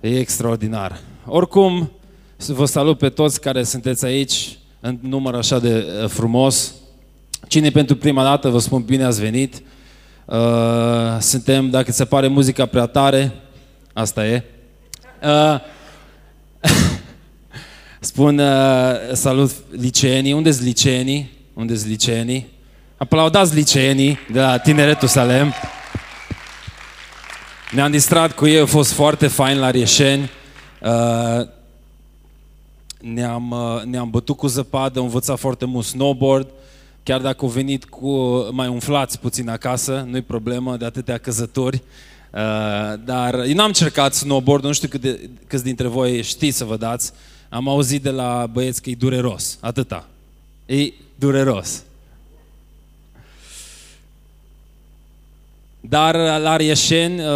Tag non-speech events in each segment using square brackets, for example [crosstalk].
E extraordinar. Oricum, vă salut pe toți care sunteți aici în număr așa de uh, frumos. Cine pentru prima dată, vă spun bine ați venit. Uh, suntem, dacă se pare muzica prea tare, asta e. Uh, [laughs] spun salut liceenii. Unde sunt liceenii? Unde sunt liceenii? Aplaudați liceenii de la Tineretul Salem. Ne-am distrat cu ei, a fost foarte fain la Rieșeni. Uh, ne-am, uh, ne-am bătut cu zăpadă, am învățat foarte mult snowboard. Chiar dacă au venit cu mai umflați puțin acasă, nu-i problemă de atâtea căzători. Uh, dar eu n-am cercat snowboard, nu știu cât de, câți dintre voi știți să vă dați. Am auzit de la băieți că e dureros, atâta. E dureros. Dar la Rieșeni uh,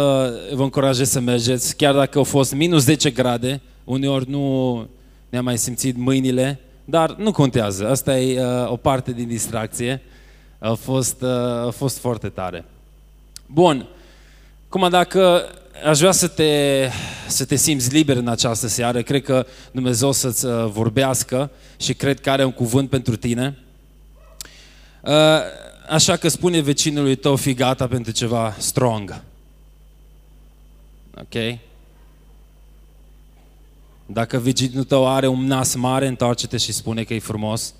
vă încurajez să mergeți, chiar dacă au fost minus 10 grade, uneori nu ne-am mai simțit mâinile, dar nu contează, asta e uh, o parte din distracție, a fost, uh, a fost foarte tare. Bun, cum dacă aș vrea să te, să te simți liber în această seară, cred că Dumnezeu să-ți vorbească și cred că are un cuvânt pentru tine. Așa că spune vecinului tău, fi gata pentru ceva strong. Ok? Dacă vecinul tău are un nas mare, întoarce-te și spune că e frumos.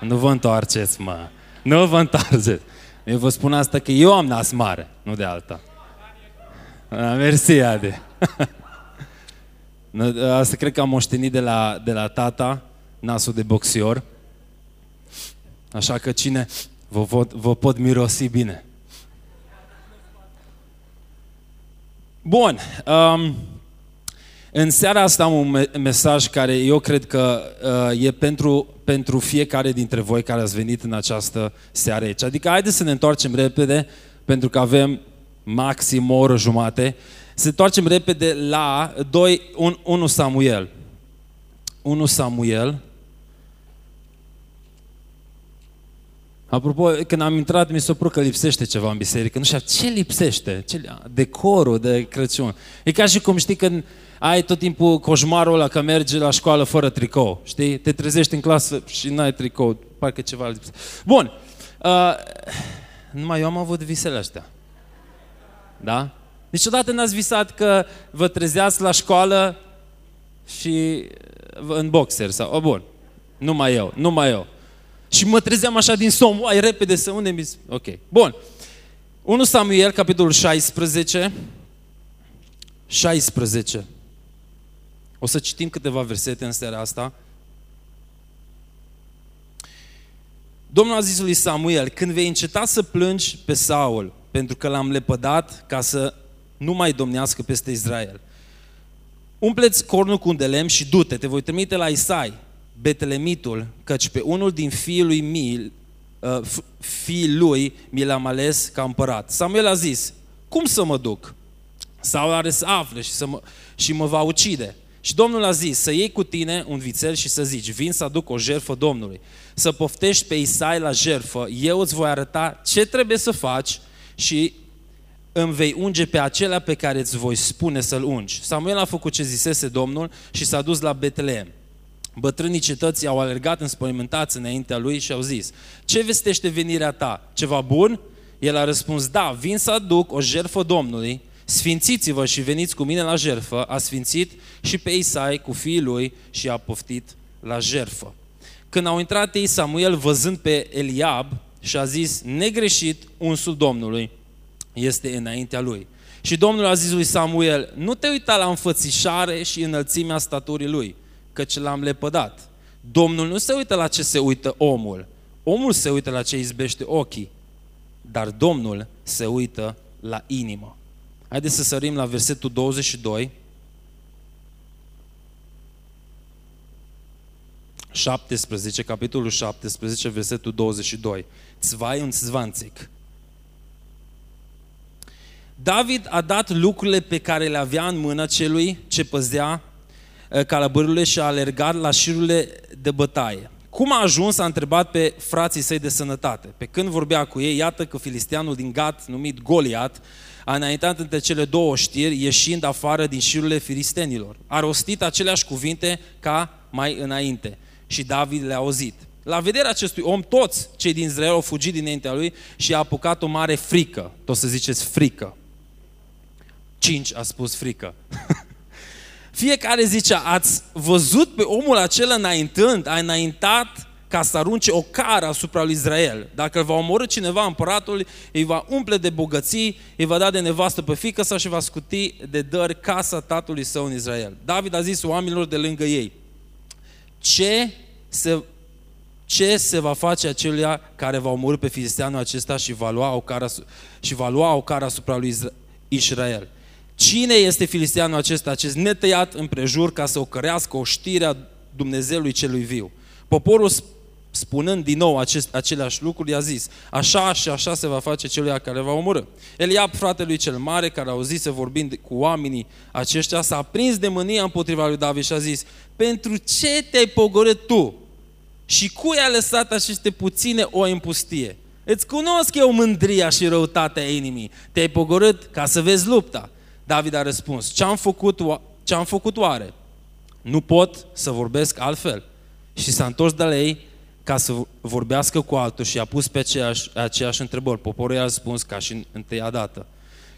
Nu vă întoarceți, mă. Nu vă întoarceți. Eu vă spun asta că eu am nas mare, nu de alta. Mersi, Ade. [laughs] Asta cred că am moștenit de la, de la tata, nasul de boxior. Așa că cine vă, pot, vă pot mirosi bine. Bun. Um, în seara asta am un mesaj care eu cred că uh, e pentru, pentru fiecare dintre voi care ați venit în această seară aici. Adică haideți să ne întoarcem repede, pentru că avem maxim o oră jumate, să ne întoarcem repede la 2, 1 Samuel. 1 Samuel, Apropo, când am intrat, mi s-a părut că lipsește ceva în biserică. Nu știu, ce lipsește? Ce, decorul de Crăciun. E ca și cum știi când ai tot timpul coșmarul ăla că mergi la școală fără tricou. Știi? Te trezești în clasă și n-ai tricou. Parcă ceva lipsește. Bun. Uh, numai eu am avut visele astea. Da? Niciodată n-ați visat că vă trezeați la școală și în boxer sau... Oh, bun. Numai eu, numai eu. Și mă trezeam așa din somn, ai repede să unde mi Ok, bun. 1 Samuel, capitolul 16. 16. O să citim câteva versete în seara asta. Domnul a zis lui Samuel, când vei înceta să plângi pe Saul, pentru că l-am lepădat ca să nu mai domnească peste Israel. Umpleți cornul cu un de lemn și du-te, te voi trimite la Isai, Betelemitul, căci pe unul din fiii lui Mil, uh, fiii lui mi l-am ales ca împărat. Samuel a zis, cum să mă duc? Sau are să afle și, să mă, și mă va ucide. Și Domnul a zis să iei cu tine un vițel și să zici, vin să aduc o jerfă Domnului, să poftești pe Isai la jerfă, eu îți voi arăta ce trebuie să faci și îmi vei unge pe acela pe care îți voi spune să-l ungi. Samuel a făcut ce zisese Domnul și s-a dus la Betleem. Bătrânii cetății au alergat înspăimântați înaintea lui și au zis, ce vestește venirea ta? Ceva bun? El a răspuns, da, vin să aduc o jerfă Domnului, sfințiți-vă și veniți cu mine la jerfă, a sfințit și pe Isai cu fiii lui și a poftit la jerfă. Când au intrat ei, Samuel, văzând pe Eliab, și a zis, negreșit, unsul Domnului este înaintea lui. Și Domnul a zis lui Samuel, nu te uita la înfățișare și înălțimea staturii lui, căci l-am lepădat. Domnul nu se uită la ce se uită omul. Omul se uită la ce izbește ochii. Dar Domnul se uită la inimă. Haideți să sărim la versetul 22. 17, capitolul 17, versetul 22. Zwei und zwanzig. David a dat lucrurile pe care le avea în mână celui ce păzea Eh, calabărurile și a alergat la șirurile de bătaie. Cum a ajuns, a întrebat pe frații săi de sănătate. Pe când vorbea cu ei, iată că filisteanul din Gat, numit Goliat, a înaintat între cele două știri, ieșind afară din șirurile filistenilor. A rostit aceleași cuvinte ca mai înainte. Și David le-a auzit. La vederea acestui om, toți cei din Israel au fugit dinaintea lui și a apucat o mare frică. Tot să ziceți frică. Cinci a spus frică. [laughs] Fiecare zice, ați văzut pe omul acela înaintând, a înaintat ca să arunce o cară asupra lui Israel. Dacă îl va omorâ cineva împăratul, îi va umple de bogății, îi va da de nevastă pe fică sa și va scuti de dări casa tatălui său în Israel. David a zis oamenilor de lângă ei, ce se, ce se va face acelea care va omorâ pe filisteanul acesta și va lua o cară, și va lua o cară asupra lui Israel? Cine este filisteanul acesta, acest netăiat împrejur ca să ocărească o știre a Dumnezeului celui viu? Poporul spunând din nou acest, aceleași lucruri, i-a zis, așa și așa se va face celui care va omorâ. Eliab, fratele lui cel mare, care auzise vorbind cu oamenii aceștia, s-a prins de mânia împotriva lui David și a zis, pentru ce te-ai pogorât tu? Și cui a lăsat aceste puține oi în pustie? Îți cunosc eu mândria și răutatea inimii. Te-ai pogorât ca să vezi lupta. David a răspuns, ce-am făcut, ce-am făcut oare? Nu pot să vorbesc altfel. Și s-a întors de la ei ca să vorbească cu altul și a pus pe aceeași, aceeași întrebări. Poporul i-a răspuns ca și în întâia dată.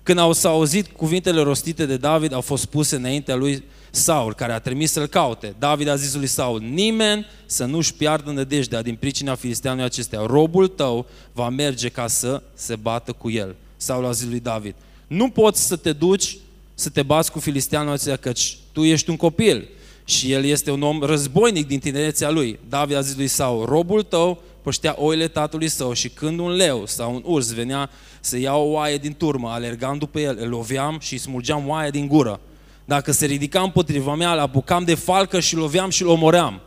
Când au s-au auzit cuvintele rostite de David, au fost puse înaintea lui Saul, care a trimis să-l caute. David a zis lui Saul, nimeni să nu-și piardă nădejdea din pricina filisteanului acestea. Robul tău va merge ca să se bată cu el. Saul a zis lui David, nu poți să te duci să te bați cu filisteanul acesta, căci tu ești un copil și el este un om războinic din tinerețea lui. David a zis lui Saul, robul tău păștea oile tatălui său și când un leu sau un urs venea să ia o oaie din turmă, alergam după el, îl loveam și îi smulgeam oaia din gură. Dacă se ridica împotriva mea, îl apucam de falcă și loveam și îl omoream.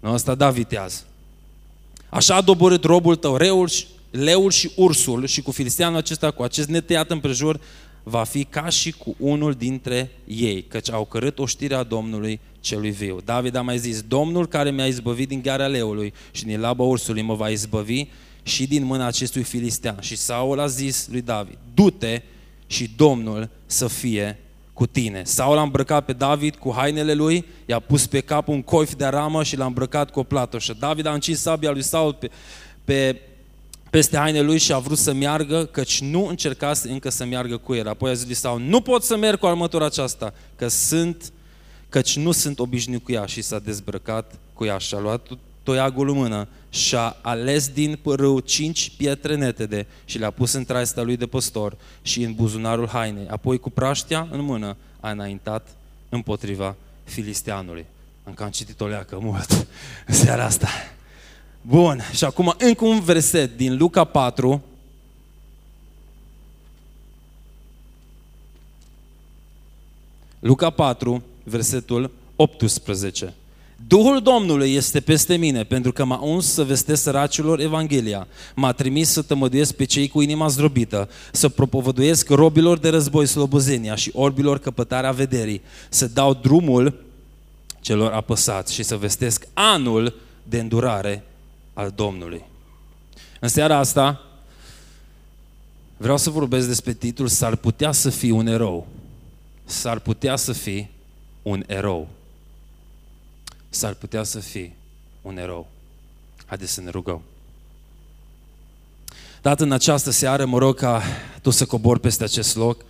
Nu, asta da viteaz. Așa a doborât robul tău, reul, leul și ursul și cu filisteanul acesta, cu acest netăiat împrejur, va fi ca și cu unul dintre ei, căci au cărât oștirea Domnului celui viu. David a mai zis, Domnul care mi-a izbăvit din gheara leului și din laba ursului mă va izbăvi și din mâna acestui filistean. Și Saul a zis lui David, du-te și Domnul să fie cu tine. Saul a îmbrăcat pe David cu hainele lui, i-a pus pe cap un coif de ramă și l-a îmbrăcat cu o platoșă. David a încins sabia lui Saul pe, pe peste hainele lui și a vrut să meargă, căci nu încercase încă să meargă cu el. Apoi a zis lui Saul, nu pot să merg cu armătura aceasta, că sunt, căci nu sunt obișnuit cu ea și s-a dezbrăcat cu ea și a luat toiagul în mână și a ales din părâu cinci pietre netede și le-a pus în traista lui de păstor și în buzunarul hainei. Apoi cu praștea în mână a înaintat împotriva filisteanului. Am cam citit o leacă mult în seara asta. Bun, și acum încă un verset din Luca 4. Luca 4, versetul 18. Duhul Domnului este peste mine, pentru că m-a uns să vestesc săracilor Evanghelia. M-a trimis să tămăduiesc pe cei cu inima zdrobită, să propovăduiesc robilor de război slobozenia și orbilor căpătarea vederii, să dau drumul celor apăsați și să vestesc anul de îndurare al Domnului. În seara asta vreau să vorbesc despre titlul S-ar putea să fii un erou. S-ar putea să fii un erou. S-ar putea să fii un erou. Haideți să ne rugăm. Tată, în această seară mă rog ca Tu să cobori peste acest loc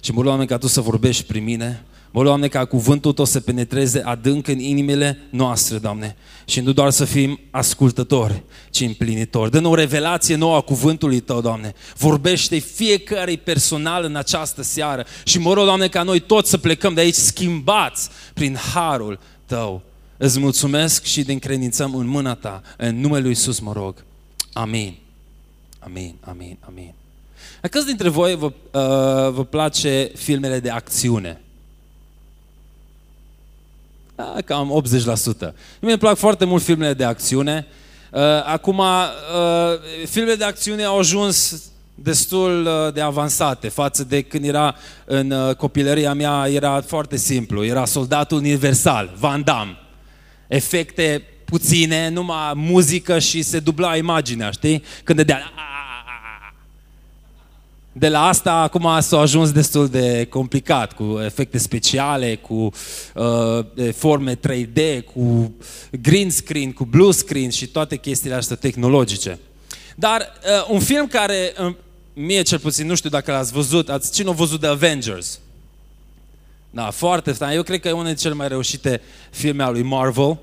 și mă rog, ca Tu să vorbești prin mine. Mă, Doamne, ca cuvântul Tău să penetreze adânc în inimile noastre, Doamne. Și nu doar să fim ascultători, ci împlinitori. Dă-ne o revelație nouă a cuvântului Tău, Doamne. Vorbește fiecare personal în această seară. Și mă rog, Doamne, ca noi toți să plecăm de aici schimbați prin harul Tău. Îți mulțumesc și ne încredințăm în mâna Ta. În numele Lui Iisus mă rog. Amin. Amin, amin, amin. Câți dintre voi vă, uh, vă place filmele de acțiune? Da, cam 80%. Mie îmi plac foarte mult filmele de acțiune. Uh, acum, uh, filmele de acțiune au ajuns destul uh, de avansate față de când era în copilăria mea, era foarte simplu, era soldatul universal, Van Damme. Efecte puține, numai muzică și se dubla imaginea, știi? Când dădea... De la asta acum s-a ajuns destul de complicat, cu efecte speciale, cu uh, forme 3D, cu green screen, cu blue screen și toate chestiile astea tehnologice. Dar uh, un film care, uh, mie cel puțin, nu știu dacă l-ați văzut, ați, cine a văzut The Avengers? Da, foarte fain. Eu cred că e unul dintre cele mai reușite filme al lui Marvel.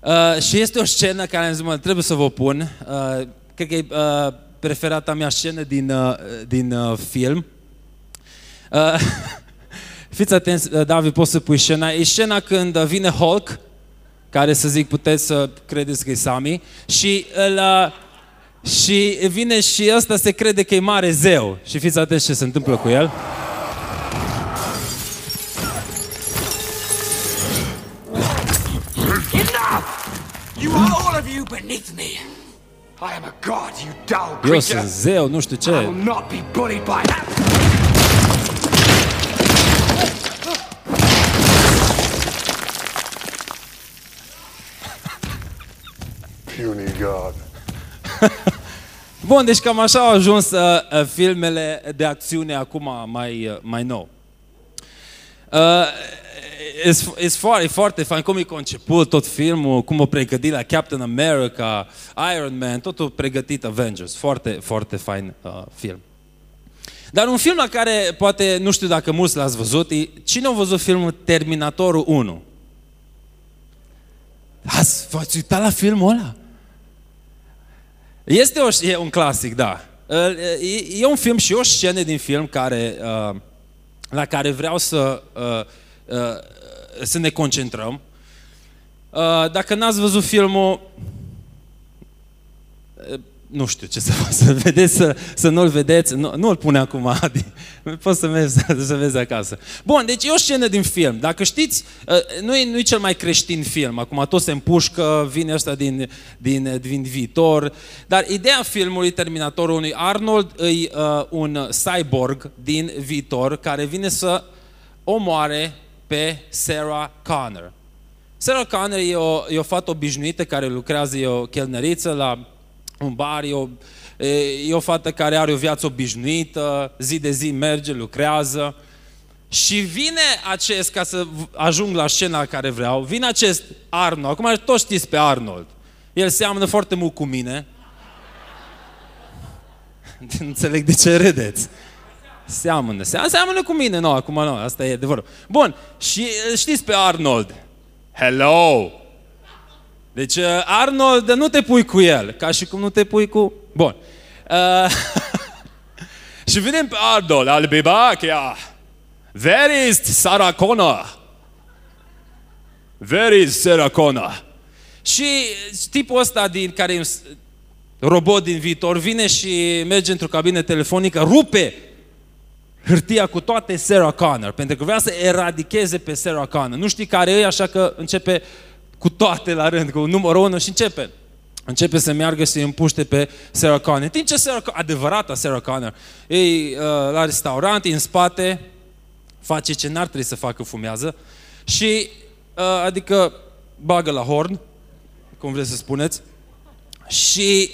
Uh, și este o scenă care am zis, mă, trebuie să vă pun. Uh, cred că e uh, preferata mea scenă din, uh, din uh, film. Uh, [laughs] fiți atenți, uh, David, poți să pui scena. E scena când vine Hulk, care să zic puteți să credeți că e Sami, și îl, uh, și vine și ăsta se crede că e mare zeu. Și fiți atenți ce se întâmplă cu el. You are all of you beneath me. Eu sunt zeu, nu știu ce. I will not be bullied by that. Puny god. Bun, deci cam așa au ajuns uh, uh, filmele de acțiune acum mai, uh, mai nou. Uh, e foarte, e foarte fain cum e conceput tot filmul, cum o pregătit la Captain America, Iron Man, totul pregătit Avengers. Foarte, foarte fain uh, film. Dar un film la care poate, nu știu dacă mulți l-ați văzut, e, cine a văzut filmul Terminatorul 1? Ați, v-ați uitat la filmul ăla? Este o, e un clasic, da. E, e un film și o scenă din film care, uh, la care vreau să, uh, uh, să ne concentrăm. Dacă n-ați văzut filmul, nu știu ce să fac, [laughs] să vedeți, să, să nu-l vedeți, nu, nu-l pune acum, Adi, poți să vezi, [laughs] să vezi acasă. Bun, deci e o scenă din film, dacă știți, uh, nu e, nu e cel mai creștin film, acum tot se împușcă, vine ăsta din, din, din viitor, dar ideea filmului Terminatorul unui Arnold e uh, un cyborg din viitor care vine să omoare pe Sarah Connor. Sarah Connor e o, e o fată obișnuită care lucrează, e o chelneriță la un bar, e o, e o fată care are o viață obișnuită, zi de zi merge, lucrează. Și vine acest, ca să ajung la scena care vreau, vine acest Arnold, acum toți știți pe Arnold. El seamănă foarte mult cu mine. Nu [laughs] înțeleg de ce râdeți. Seamănă, seamănă cu mine, nu, acum nu, asta e adevărul. Bun, și știți pe Arnold. Hello! Deci uh, Arnold, nu te pui cu el, ca și cum nu te pui cu... Bun. Uh, [laughs] și vedem pe Arnold, al be back, yeah. Where is Sarah Connor? Where is Sarah Connor? Și tipul ăsta din care e robot din viitor vine și merge într-o cabină telefonică, rupe hârtia cu toate Sarah Connor, pentru că vrea să eradicheze pe Sarah Connor. Nu știi care e, așa că începe cu toate la rând, cu numărul 1 și începe. Începe să meargă și să împuște pe Sarah Connor. În timp ce Sarah, adevărata Sarah Connor, e uh, la restaurant, e în spate, face ce n-ar trebui să facă, fumează, și uh, adică bagă la horn, cum vreți să spuneți, și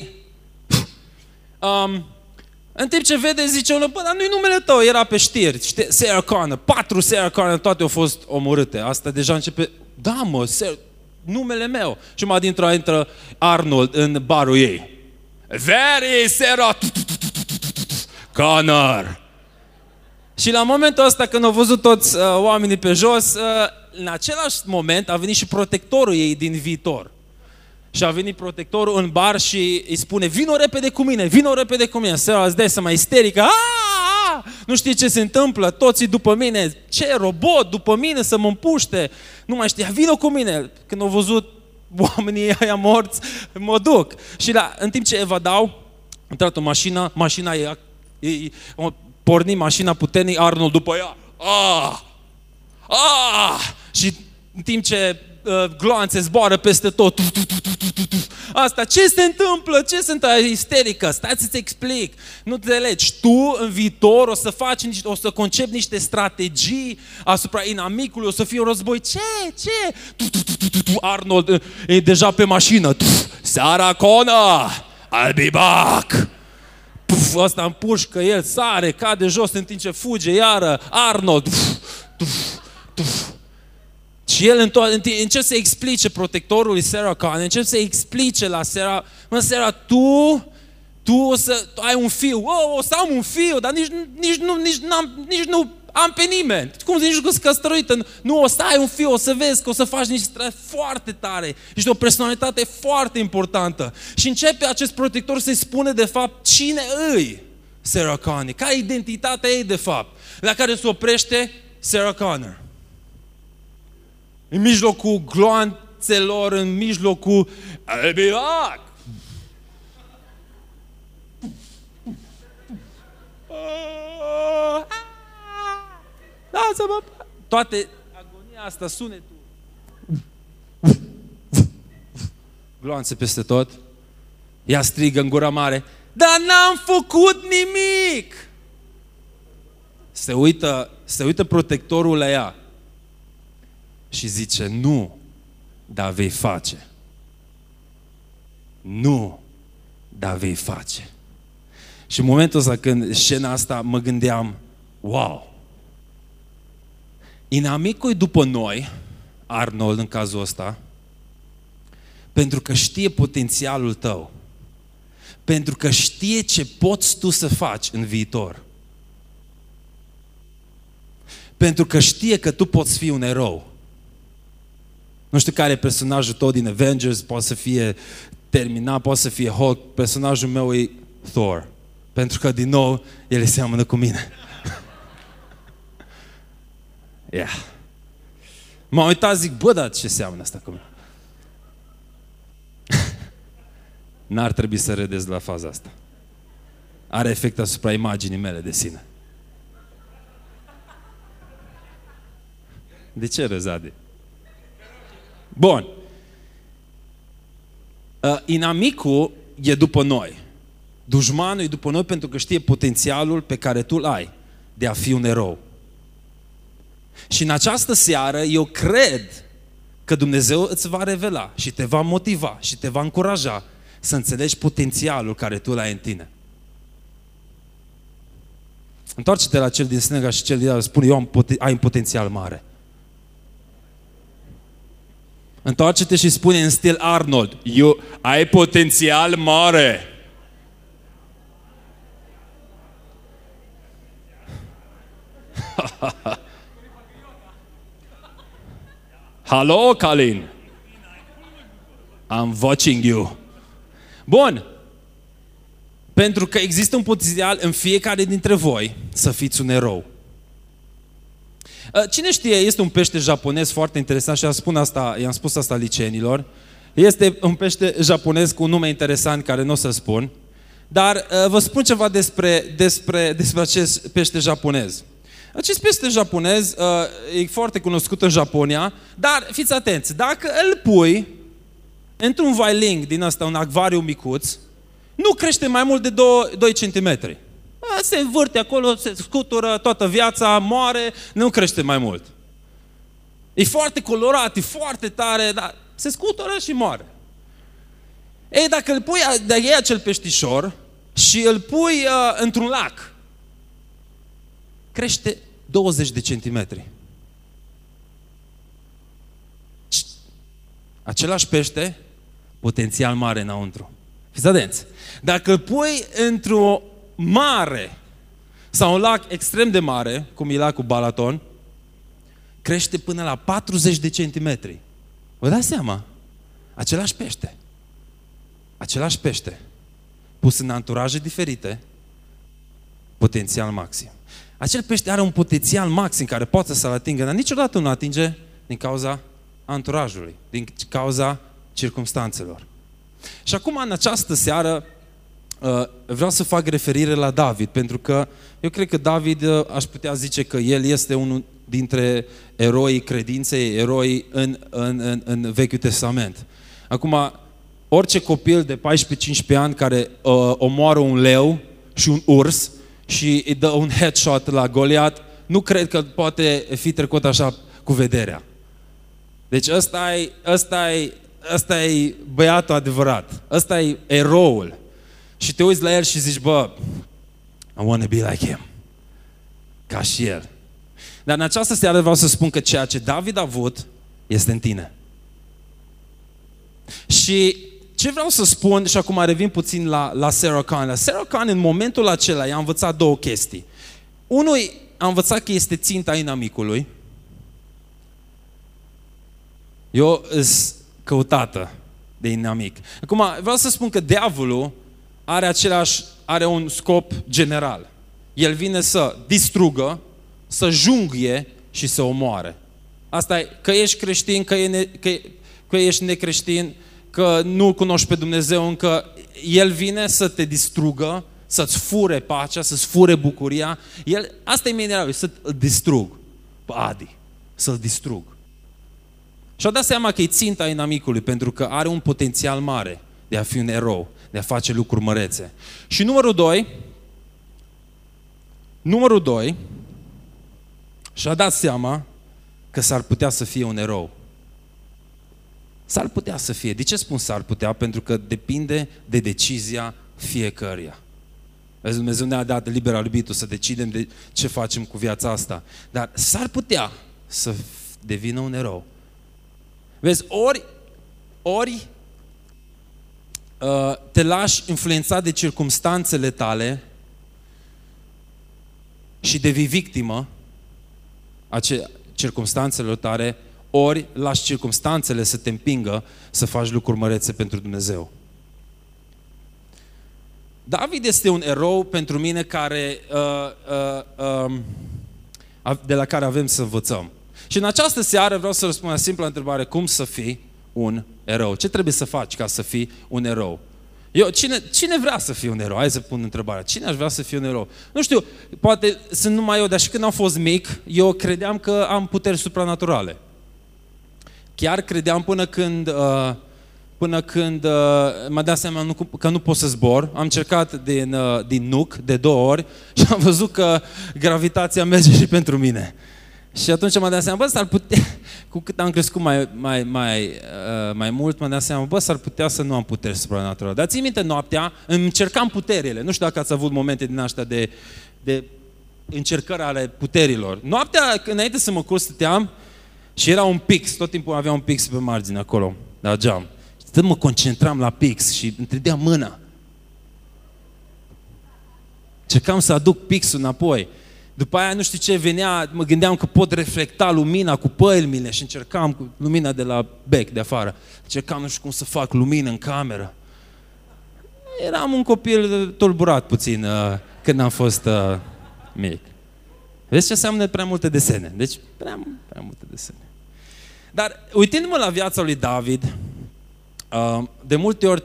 um, în timp ce vede, zice unul, bă, dar nu-i numele tău, era pe știri. Știi, Sarah Connor, patru Sarah Connor, toate au fost omorâte. Asta deja începe, da mă, Sarah, numele meu. Și mai dintr-o intră Arnold în barul ei. Very Sarah Connor. Și la momentul ăsta când au văzut toți uh, oamenii pe jos, uh, în același moment a venit și protectorul ei din viitor. Și a venit protectorul în bar și îi spune, vino repede cu mine, vino repede cu mine. Sarah îți dai să mai isterică, Aaaa! nu știi ce se întâmplă, toții după mine, ce robot, după mine să mă împuște, nu mai știa, vino cu mine. Când au văzut oamenii aia morți, mă duc. Și la, în timp ce evadau, a intrat o mașină, mașina e, e, e porni mașina puternic, Arnold după ea, ah, ah, și în timp ce uh, gloanțe zboară peste tot, asta, ce se întâmplă, ce se întâmplă, isterică, stai să-ți explic, nu te legi, tu în viitor o să faci, o să concepi niște strategii asupra inamicului, o să fie un război, ce, ce, Arnold uh, e deja pe mașină, Seara Cona, I'll be back. Puf, Puf, ăsta împușcă, el sare, cade jos în timp ce fuge, iară, Arnold, puf, tuf, tuf. Și el începe să explice protectorului Sarah Connor, începe să explice la Sarah, mă, Sarah, tu, tu o să tu ai un fiu, oh, o să am un fiu, dar nici, nici, nu, nici, n-am, nici nu am pe nimeni. Cum zici că sunt căsătorită? Nu, o să ai un fiu, o să vezi că o să faci niște stări foarte tare. Ești o personalitate foarte importantă. Și începe acest protector să-i spune de fapt cine îi Sarah Connor, care identitatea ei de fapt, la care se oprește Sarah Connor. În mijlocul gloanțelor, în mijlocul Albiac. Lasă-mă! Toate agonia asta, sunetul. Gloanțe peste tot. Ea strigă în gura mare, dar n-am făcut nimic! Se uită, se uită protectorul la ea și zice, nu, dar vei face. Nu, dar vei face. Și în momentul ăsta când scena asta mă gândeam, wow, inamicul e după noi, Arnold în cazul ăsta, pentru că știe potențialul tău. Pentru că știe ce poți tu să faci în viitor. Pentru că știe că tu poți fi un erou. Nu știu care e personajul tău din Avengers, poate să fie terminat, poate să fie Hulk. Personajul meu e Thor. Pentru că, din nou, el seamănă cu mine. [laughs] yeah. M-am uitat, zic, bă, dar ce seamănă asta cu mine? [laughs] N-ar trebui să râdeți la faza asta. Are efect asupra imaginii mele de sine. De ce râzi, Adi? Bun. Uh, inamicul e după noi. Dușmanul e după noi pentru că știe potențialul pe care tu îl ai de a fi un erou. Și în această seară eu cred că Dumnezeu îți va revela și te va motiva și te va încuraja să înțelegi potențialul care tu l-ai în tine. Întoarce-te la cel din stânga și cel din altă, spune, eu am, ai un potențial mare. Întoarce-te și spune în stil Arnold, eu, ai potențial mare. [laughs] Hello, Colin. I'm watching you. Bun. Pentru că există un potențial în fiecare dintre voi să fiți un erou. Uh, cine știe, este un pește japonez foarte interesant și am, spun asta, i-am spus asta licenilor. Este un pește japonez cu un nume interesant care nu o să spun. Dar uh, vă spun ceva despre, despre, despre acest pește japonez. Acest pește japonez uh, e foarte cunoscut în Japonia, dar fiți atenți, dacă îl pui într-un vailing din ăsta, un acvariu micuț, nu crește mai mult de 2, 2 cm se învârte acolo, se scutură toată viața, moare, nu crește mai mult. E foarte colorat, e foarte tare, dar se scutură și moare. Ei, dacă îl pui, dacă iei acel peștișor și îl pui uh, într-un lac, crește 20 de centimetri. Același pește, potențial mare înăuntru. Fiți atenți. Dacă îl pui într-o mare sau un lac extrem de mare, cum e lacul Balaton, crește până la 40 de centimetri. Vă dați seama? Același pește. Același pește. Pus în anturaje diferite, potențial maxim. Acel pește are un potențial maxim care poate să-l atingă, dar niciodată nu atinge din cauza anturajului, din cauza circumstanțelor. Și acum, în această seară, Uh, vreau să fac referire la David, pentru că eu cred că David, uh, aș putea zice că el este unul dintre eroii credinței, eroi în, în, în, în Vechiul Testament. Acum, orice copil de 14-15 ani care uh, omoară un leu și un urs și îi dă un headshot la Goliat, nu cred că poate fi trecut așa cu vederea. Deci ăsta e, ăsta e, ăsta e băiatul adevărat. Ăsta e eroul și te uiți la el și zici, bă, I want to be like him. Ca și el. Dar în această seară vreau să spun că ceea ce David a avut este în tine. Și ce vreau să spun, și acum revin puțin la, la Sarah Khan. La Sarah Khan, în momentul acela, i-a învățat două chestii. Unul, a învățat că este ținta inamicului. Eu sunt căutată de inamic. Acum, vreau să spun că diavolul are același, are un scop general. El vine să distrugă, să junghe și să omoare. Asta e, că ești creștin, că, e ne, că, că ești necreștin, că nu cunoști pe Dumnezeu încă, El vine să te distrugă, să-ți fure pacea, să-ți fure bucuria. El, asta e minerabil, să-l distrug pe Adi, să-l distrug. Și-a dat seama că e ținta inamicului, pentru că are un potențial mare de a fi un erou, de a face lucruri mărețe. Și numărul doi, numărul doi, și-a dat seama că s-ar putea să fie un erou. S-ar putea să fie. De ce spun s-ar putea? Pentru că depinde de decizia fiecăruia. Vezi, Dumnezeu ne-a dat liber arbitru să decidem de ce facem cu viața asta. Dar s-ar putea să devină un erou. Vezi, ori, ori uh, te lași influențat de circumstanțele tale și devii victimă a circumstanțelor tale, ori lași circumstanțele să te împingă să faci lucruri mărețe pentru Dumnezeu. David este un erou pentru mine care, uh, uh, uh, de la care avem să învățăm. Și în această seară vreau să răspund la simpla întrebare, cum să fii un erou? Ce trebuie să faci ca să fii un erou? Eu, cine, cine vrea să fie un erou? Hai să pun întrebarea. Cine aș vrea să fie un erou? Nu știu, poate sunt numai eu, dar și când am fost mic, eu credeam că am puteri supranaturale. Chiar credeam până când, uh, până când uh, m-a dat seama nu, că nu pot să zbor. Am încercat din, uh, din nuc de două ori și am văzut că gravitația merge și pentru mine. Și atunci m-am dat seama, bă, s-ar putea, [laughs] cu cât am crescut mai, mai, mai, uh, mai mult, m-am dat seama, bă, s-ar putea să nu am puteri supranaturale. Dar țin minte, noaptea îmi încercam puterile. Nu știu dacă ați avut momente din astea de, de încercări ale puterilor. Noaptea, înainte să mă culc, stăteam și era un pix, tot timpul avea un pix pe margine acolo, la geam. Și mă concentram la pix și întredeam mâna. Cercam să aduc pixul înapoi. După aia nu știu ce venea, mă gândeam că pot reflecta lumina cu pălmile și încercam cu lumina de la bec, de afară. Încercam nu știu cum să fac lumină în cameră. Eram un copil tulburat puțin uh, când am fost uh, mic. Vezi ce înseamnă prea multe desene. Deci, prea, prea multe desene. Dar, uitându-mă la viața lui David, uh, de multe ori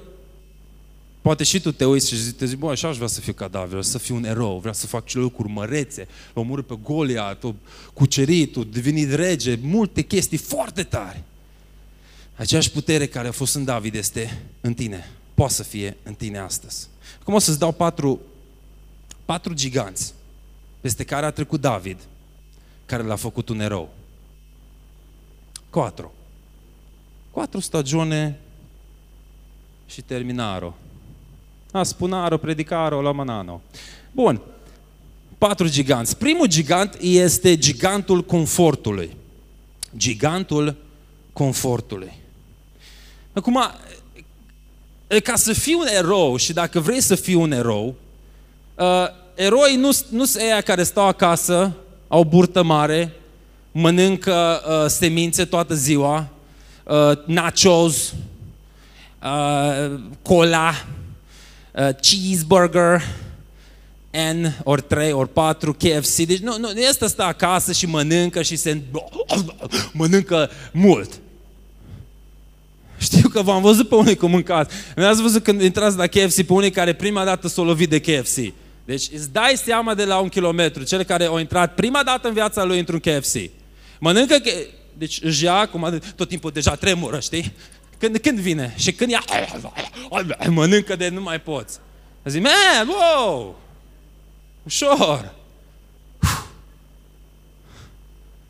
Poate și tu te uiți și zici, zici bă, așa aș vrea să fiu ca David, vreau să fiu un erou, vreau să fac cele lucruri mărețe, l omorât pe Goliat, o cucerit, o devenit rege, multe chestii foarte tari. Aceeași putere care a fost în David este în tine, poate să fie în tine astăzi. Acum o să-ți dau patru, patru giganți peste care a trecut David, care l-a făcut un erou. Quattro. Quattro stagione și terminaro. A, spunaro, predicaro, la manano. Bun. Patru giganți. Primul gigant este gigantul confortului. Gigantul confortului. Acum, ca să fii un erou și dacă vrei să fii un erou, uh, eroi nu, nu sunt aia care stau acasă, au burtă mare, mănâncă uh, semințe toată ziua, uh, nachos, uh, cola, uh, cheeseburger, N, ori 3, ori 4, KFC. Deci nu, nu, nu este stă acasă și mănâncă și se mănâncă mult. Știu că v-am văzut pe unii cum mâncați. Mi-ați văzut când intrați la KFC pe unii care prima dată s-au lovit de KFC. Deci îți dai seama de la un kilometru, cel care au intrat prima dată în viața lui într-un KFC. Mănâncă, deci își ia, cum tot timpul deja tremură, știi? Când, când vine? Și când ia, mănâncă de nu mai poți. Zic, man, wow, ușor.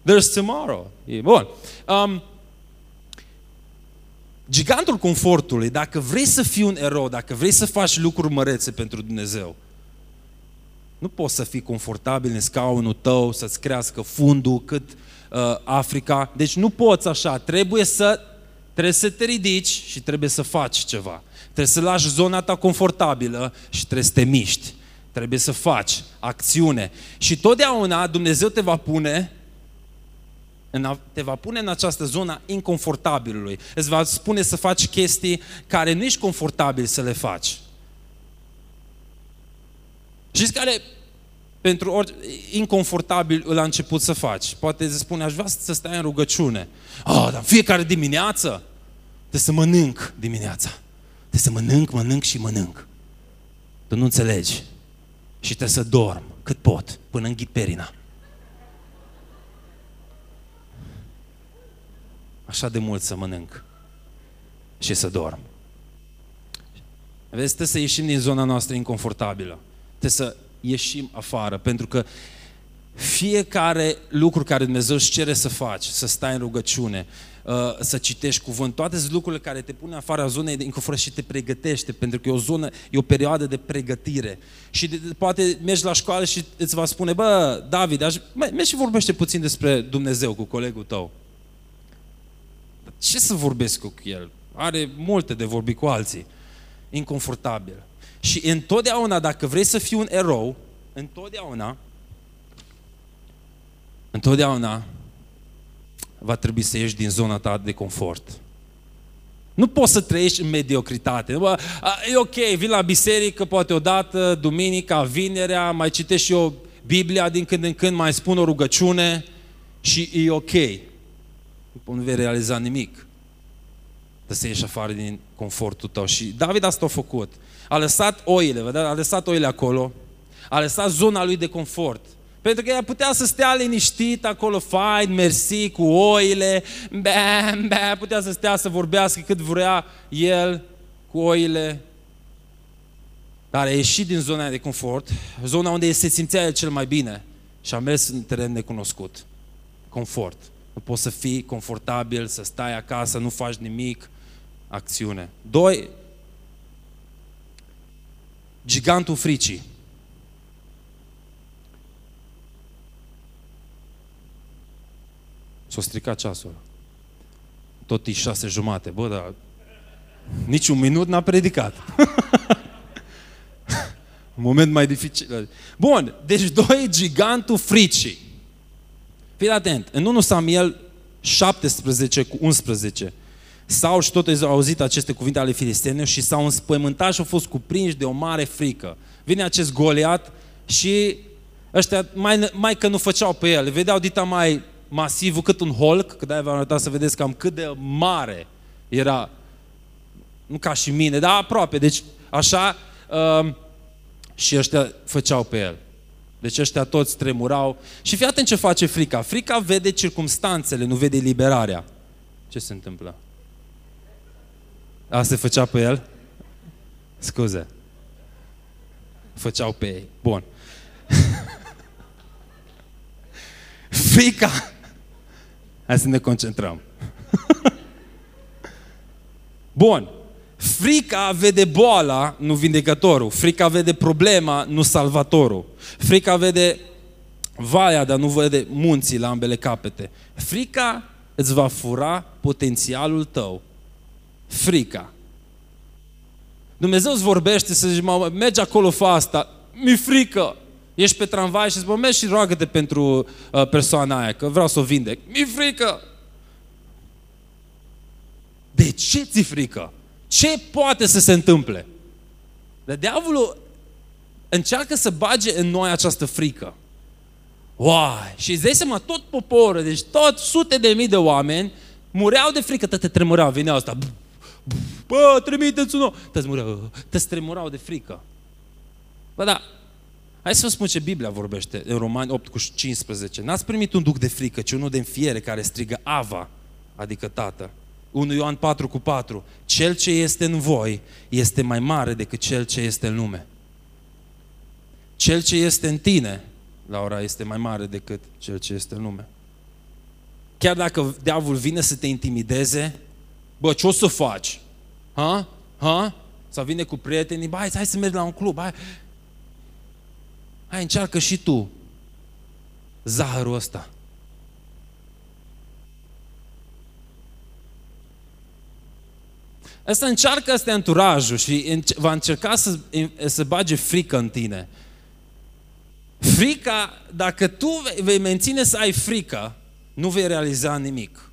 There's tomorrow. E bun. Um, gigantul confortului, dacă vrei să fii un erou, dacă vrei să faci lucruri mărețe pentru Dumnezeu, Nu poți să fii confortabil în scaunul tău, să-ți crească fundul cât uh, Africa. Deci nu poți așa. Trebuie să, trebuie să te ridici și trebuie să faci ceva. Trebuie să lași zona ta confortabilă și trebuie să te miști. Trebuie să faci acțiune. Și totdeauna Dumnezeu te va pune în, te va pune în această zonă inconfortabilului. Îți va spune să faci chestii care nu ești confortabil să le faci. Știți care pentru orice inconfortabil la început să faci? Poate îți spune, aș vrea să stai în rugăciune. Ah, dar fiecare dimineață trebuie să mănânc dimineața. Trebuie să mănânc, mănânc și mănânc. Tu nu înțelegi. Și trebuie să dorm cât pot, până înghit perina. Așa de mult să mănânc și să dorm. Vezi, trebuie să ieșim din zona noastră inconfortabilă. Trebuie să ieșim afară, pentru că fiecare lucru care Dumnezeu își cere să faci, să stai în rugăciune, uh, să citești cuvânt, toate lucrurile care te pune afară a zonei de inconfort și te pregătește, pentru că e o zonă, e o perioadă de pregătire. Și de, poate mergi la școală și îți va spune, bă, David, aș, mergi și vorbește puțin despre Dumnezeu cu colegul tău. Ce să vorbesc cu el? Are multe de vorbi cu alții. Inconfortabil. Și întotdeauna, dacă vrei să fii un erou, întotdeauna, întotdeauna va trebui să ieși din zona ta de confort. Nu poți să trăiești în mediocritate. Bă, e ok, vin la biserică poate odată, duminica, vinerea, mai citesc și eu Biblia din când în când, mai spun o rugăciune și e ok. Nu vei realiza nimic. Trebuie să ieși afară din confortul tău. Și David asta a făcut. A lăsat oile, vedeți? A lăsat oile acolo. A lăsat zona lui de confort. Pentru că ea putea să stea liniștit acolo, fain, mersi, cu oile, bam, bam, putea să stea să vorbească cât vrea el cu oile. Dar a ieșit din zona de confort, zona unde se simțea el cel mai bine și a mers în teren necunoscut. Confort. Nu poți să fii confortabil, să stai acasă, nu faci nimic, acțiune. Doi, gigantul fricii. S-a stricat ceasul. Tot e șase jumate. Bă, dar nici un minut n-a predicat. un [laughs] moment mai dificil. Bun, deci doi, gigantul fricii. Fii atent, în 1 Samuel 17 cu 11, sau și tot au auzit aceste cuvinte ale filistenilor și s-au înspăimântat și au fost cuprinși de o mare frică. Vine acest Goliat și ăștia mai, mai că nu făceau pe el, vedeau dita mai masiv cât un Hulk, că de-aia v-am arătat să vedeți cam cât de mare era, nu ca și mine, dar aproape, deci așa, uh, și ăștia făceau pe el. Deci ăștia toți tremurau. Și fii atent ce face frica. Frica vede circumstanțele, nu vede liberarea. Ce se întâmplă? A, se făcea pe el? Scuze. Făceau pe ei. Bun. [laughs] Frica. Hai să ne concentrăm. Bun. Frica vede boala, nu vindecătorul. Frica vede problema, nu salvatorul. Frica vede vaia, dar nu vede munții la ambele capete. Frica îți va fura potențialul tău. Frica. Dumnezeu îți vorbește să zici, mă, mergi acolo, fă asta. Mi frică. Ești pe tramvai și zici, mă, mergi și roagă-te pentru uh, persoana aia, că vreau să o vindec. Mi frică. De ce ți frică? Ce poate să se întâmple? Dar diavolul încearcă să bage în noi această frică. Wow! Și îți dai seama, tot poporul, deci tot sute de mii de oameni mureau de frică, te tremurau, vinea asta. Bă, trimiteți unul! Te mureau, te tremurau de frică. Bă, da, hai să vă spun ce Biblia vorbește în Romani 8 cu 15. N-ați primit un duc de frică, ci unul de înfiere care strigă Ava, adică Tată. 1 Ioan 4 cu 4. Cel ce este în voi este mai mare decât cel ce este în lume. Cel ce este în tine, la ora, este mai mare decât cel ce este în lume. Chiar dacă diavolul vine să te intimideze, bă, ce o să faci? Ha? Ha? Sau vine cu prietenii, bă, hai, hai să mergi la un club, hai. Hai, încearcă și tu zahărul ăsta. Asta încearcă asta anturajul și va încerca să, să bage frică în tine. Frica, dacă tu vei menține să ai frică, nu vei realiza nimic.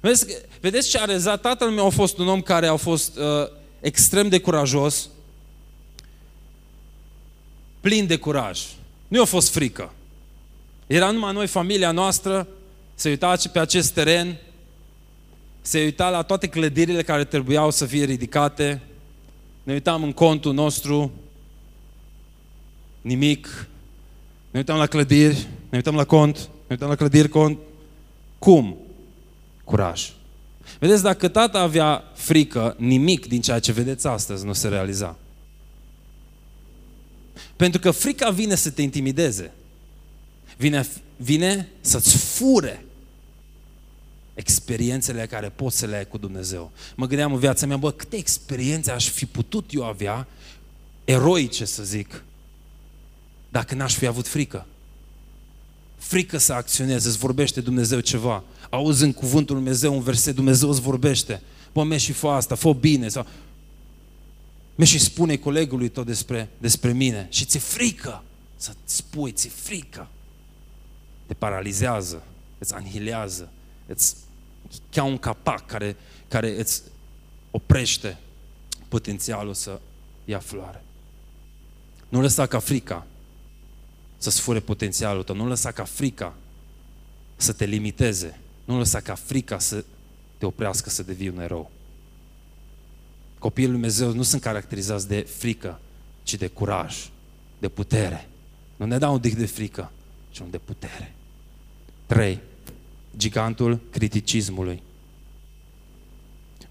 Vedeți, vedeți ce a rezat? Tatăl meu a fost un om care a fost uh, extrem de curajos, plin de curaj. Nu a fost frică. Era numai noi, familia noastră, se uita pe acest teren, se uita la toate clădirile care trebuiau să fie ridicate, ne uitam în contul nostru, nimic, ne uitam la clădiri, ne uitam la cont, ne uitam la clădiri, cont. Cum? Curaj. Vedeți, dacă tata avea frică, nimic din ceea ce vedeți astăzi nu se realiza. Pentru că frica vine să te intimideze. Vine, vine să-ți fure experiențele care poți să le ai cu Dumnezeu. Mă gândeam în viața mea, bă, câte experiențe aș fi putut eu avea, eroice să zic, dacă n-aș fi avut frică. Frică să acționezi, îți vorbește Dumnezeu ceva. Auzi în cuvântul Lui Dumnezeu un verset, Dumnezeu îți vorbește. Bă, mergi și fă asta, fă bine. Sau... Mergi și spune colegului tot despre, despre mine. Și ți-e frică să-ți spui, ți-e frică. Te paralizează, îți anihilează, îți ca un capac care, care îți oprește potențialul să ia floare. Nu lăsa ca frica să-ți fure potențialul tău. Nu lăsa ca frica să te limiteze. Nu lăsa ca frica să te oprească să devii un erou. Copiii lui Dumnezeu nu sunt caracterizați de frică, ci de curaj, de putere. Nu ne dau un dic de frică, ci un de putere. 3. Gigantul criticismului.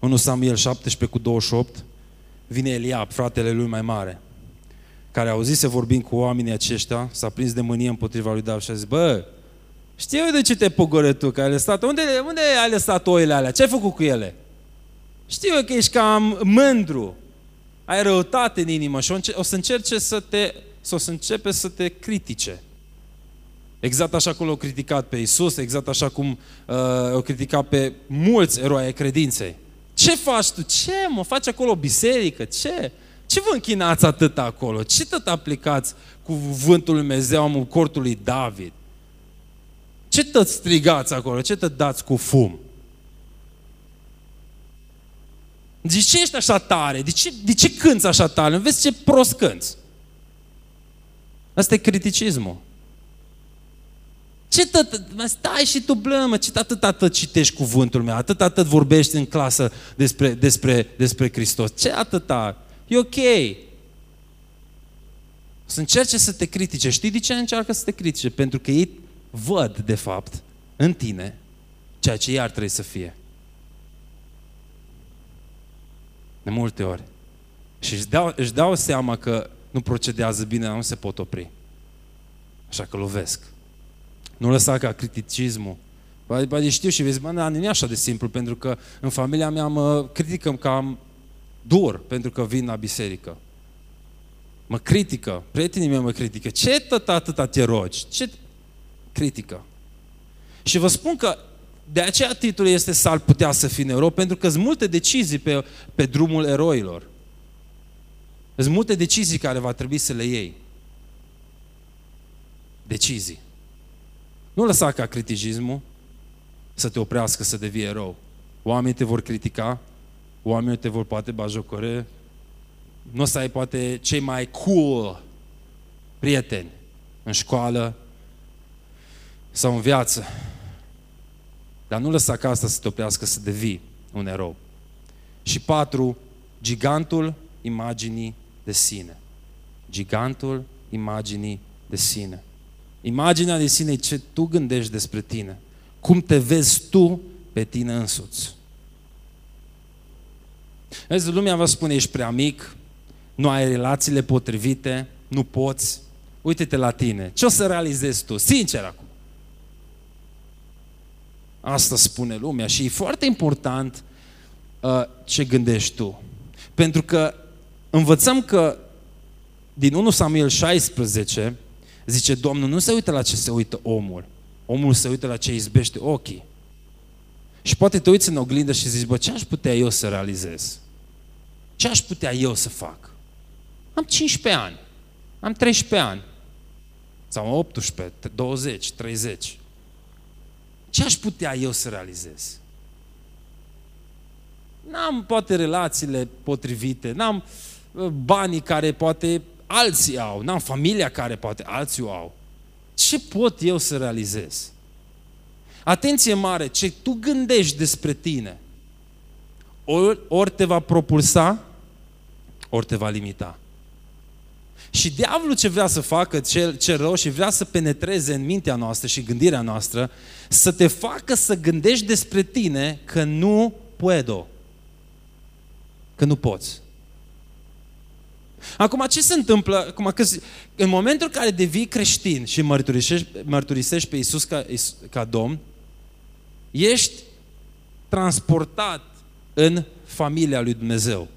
1 Samuel 17 cu 28 vine Eliab, fratele lui mai mare care auzise vorbind cu oamenii aceștia, s-a prins de mânie împotriva lui David și a zis, bă, știu eu de ce te pogoră tu, că ai lăsat, unde, unde ai lăsat oile alea? Ce ai făcut cu ele? Știu eu că ești cam mândru, ai răutate în inimă și o să încerce să te, să o să începe să te critique. Exact așa cum l-au criticat pe Isus, exact așa cum uh, au criticat pe mulți eroi ai credinței. Ce faci tu? Ce mă? Faci acolo o biserică? Ce? Ce vă închinați atât acolo? Ce tot aplicați cuvântul lui Dumnezeu în cortul lui David? Ce tot strigați acolo? Ce tot dați cu fum? De ce ești așa tare? De ce, de ce cânți așa tare? Nu vezi ce prost cânți? Asta e criticismul. Ce tot, stai și tu blămă, ce atât atât citești cuvântul meu, atât atât vorbești în clasă despre, despre, despre Hristos. Ce atâta? E ok. Să încerce să te critique. Știi de ce încearcă să te critique? Pentru că ei văd, de fapt, în tine ceea ce iar trebuie să fie. De multe ori. Și își dau, își dau seama că nu procedează bine, nu se pot opri. Așa că lovesc. Nu lăsa ca criticismul. Poate știu și vezi, bă, nu e așa de simplu, pentru că în familia mea mă criticăm cam dur pentru că vin la biserică. Mă critică, prietenii mei mă critică. Ce tot atâta te rogi? Ce critică? Și vă spun că de aceea titlul este S-ar putea să fii erou, pentru că sunt multe decizii pe, pe drumul eroilor. Sunt multe decizii care va trebui să le iei. Decizii. Nu lăsa ca criticismul să te oprească să devii erou. Oamenii te vor critica, oamenii te vor poate bajocore, nu o să ai poate cei mai cool prieteni în școală sau în viață. Dar nu lăsa ca asta să te oprească să devii un erou. Și patru, gigantul imaginii de sine. Gigantul imaginii de sine. Imaginea de sine e ce tu gândești despre tine. Cum te vezi tu pe tine însuți. Vezi, lumea vă spune, ești prea mic, nu ai relațiile potrivite, nu poți. Uite-te la tine. Ce o să realizezi tu? Sincer acum. Asta spune lumea și e foarte important uh, ce gândești tu. Pentru că învățăm că din 1 Samuel 16, zice, Domnul nu se uită la ce se uită omul. Omul se uită la ce izbește ochii. Și poate te uiți în oglindă și zici, bă, ce aș putea eu să realizez? Ce aș putea eu să fac? Am 15 ani, am 13 ani, sau 18, 20, 30. Ce aș putea eu să realizez? N-am poate relațiile potrivite, n-am uh, banii care poate alții au, n-am familia care poate alții o au. Ce pot eu să realizez? Atenție mare, ce tu gândești despre tine, ori, ori te va propulsa, ori te va limita. Și diavolul ce vrea să facă, cel ce rău și vrea să penetreze în mintea noastră și gândirea noastră, să te facă să gândești despre tine că nu puedo, că nu poți. Acum, ce se întâmplă? Acum, că, în momentul în care devii creștin și mărturisești, mărturisești pe Isus ca, ca Domn, ești transportat în familia lui Dumnezeu.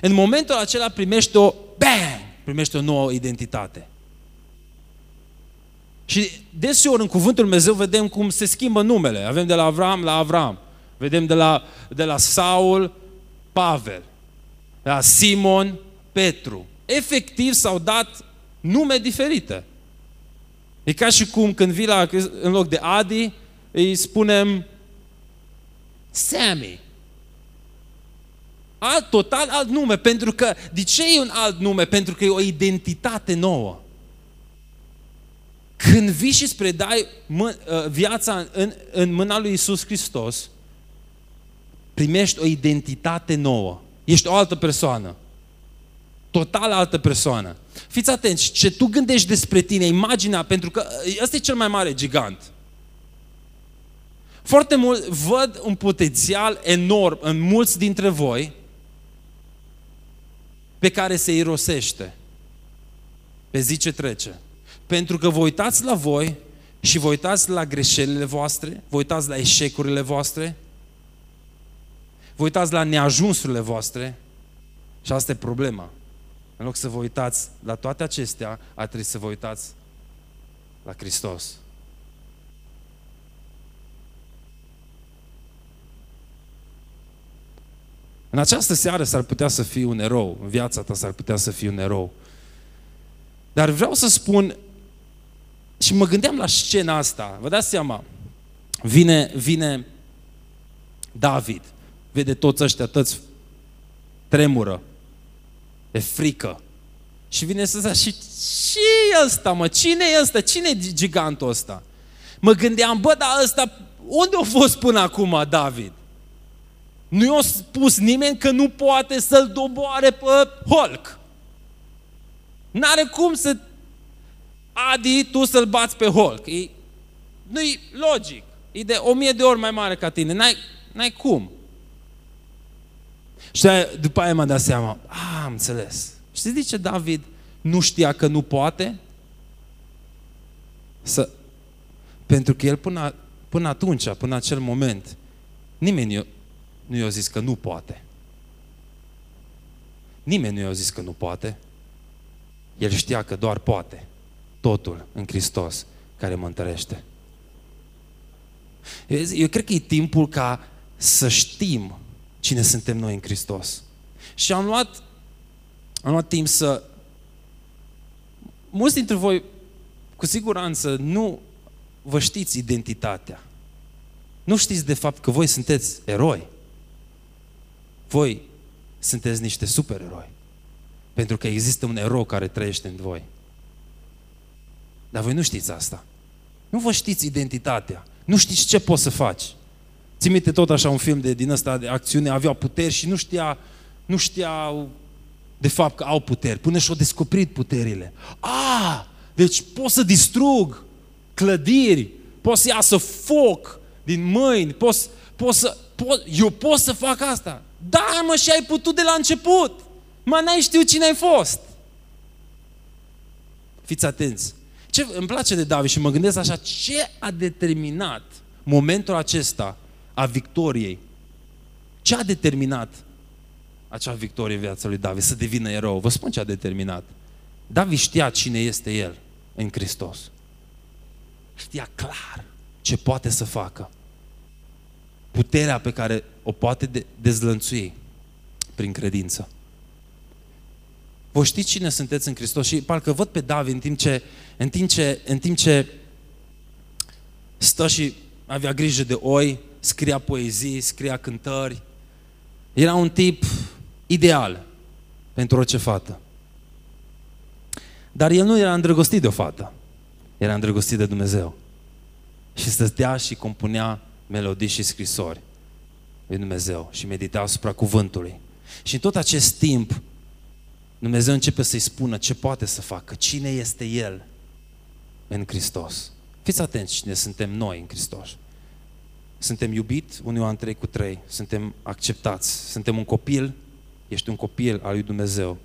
În momentul acela primești o bang, primești o nouă identitate. Și deseori în cuvântul Dumnezeu vedem cum se schimbă numele. Avem de la Avram la Avram. Vedem de la, de la Saul, Pavel. De la Simon, Petru. Efectiv s-au dat nume diferite. E ca și cum când vii la, în loc de Adi, îi spunem Sammy. Alt, total alt nume, pentru că, de ce e un alt nume? Pentru că e o identitate nouă. Când vii și spre dai mă, ă, viața în, în mâna lui Isus Hristos, primești o identitate nouă. Ești o altă persoană. Total altă persoană. Fiți atenți, ce tu gândești despre tine, imaginea, pentru că ăsta e cel mai mare gigant. Foarte mult văd un potențial enorm în mulți dintre voi pe care se irosește pe zi ce trece. Pentru că vă uitați la voi și vă uitați la greșelile voastre, vă uitați la eșecurile voastre, vă uitați la neajunsurile voastre și asta e problema. În loc să vă uitați la toate acestea, ar trebui să vă uitați la Hristos. În această seară s-ar putea să fii un erou, în viața ta s-ar putea să fii un erou. Dar vreau să spun, și mă gândeam la scena asta, vă dați seama, vine, vine David, vede toți ăștia, toți tremură, de frică. Și vine să zică, și ce e ăsta, mă? Cine e ăsta? Cine e gigantul ăsta? Mă gândeam, bă, dar ăsta, unde a fost până acum David? Nu i-a spus nimeni că nu poate să-l doboare pe Hulk. N-are cum să Adi, tu să-l bați pe Hulk. E, nu-i logic. E de o mie de ori mai mare ca tine. N-ai, n-ai cum. Și după aia m-a dat seama, a, am înțeles. Știți de ce David nu știa că nu poate? Să, pentru că el până, până atunci, până acel moment, nimeni nu i-a zis că nu poate. Nimeni nu i-a zis că nu poate. El știa că doar poate. Totul în Hristos care mă întărește. Eu, eu cred că e timpul ca să știm cine suntem noi în Hristos. Și am luat, am luat timp să... Mulți dintre voi, cu siguranță, nu vă știți identitatea. Nu știți de fapt că voi sunteți eroi. Voi sunteți niște supereroi. Pentru că există un erou care trăiește în voi. Dar voi nu știți asta. Nu vă știți identitatea. Nu știți ce poți să faci. Ți minte tot așa un film de, din ăsta de acțiune, aveau puteri și nu știa, nu știau de fapt că au puteri, până și-au descoperit puterile. A, deci pot să distrug clădiri, pot să iasă foc din mâini, pot, pot să, pot, eu pot să fac asta. Da, mă, și ai putut de la început. Mă, n-ai știut cine ai fost. Fiți atenți. Ce îmi place de David și mă gândesc așa, ce a determinat momentul acesta a victoriei? Ce a determinat acea victorie în viața lui David să devină erou? Vă spun ce a determinat. David știa cine este el în Hristos. Știa clar ce poate să facă. Puterea pe care o poate de- dezlănțui prin credință. Vă știți cine sunteți în Hristos? Și parcă văd pe David în timp ce, în timp ce, în timp ce stă și avea grijă de oi, scria poezii, scria cântări. Era un tip ideal pentru orice fată. Dar el nu era îndrăgostit de o fată. Era îndrăgostit de Dumnezeu. Și stătea și compunea melodii și scrisori lui Dumnezeu și medita asupra cuvântului. Și în tot acest timp, Dumnezeu începe să-i spună ce poate să facă, cine este El în Hristos. Fiți atenți cine suntem noi în Hristos. Suntem iubit, 1 Ioan 3 cu 3, suntem acceptați, suntem un copil, ești un copil al lui Dumnezeu.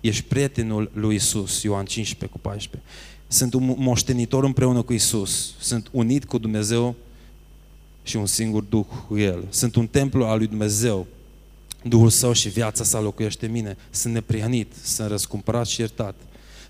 Ești prietenul lui Isus, Ioan 15 cu 14. Sunt un moștenitor împreună cu Isus. Sunt unit cu Dumnezeu și un singur Duh cu El. Sunt un templu al lui Dumnezeu. Duhul Său și viața sa locuiește în mine. Sunt neprihănit, sunt răscumpărat și iertat.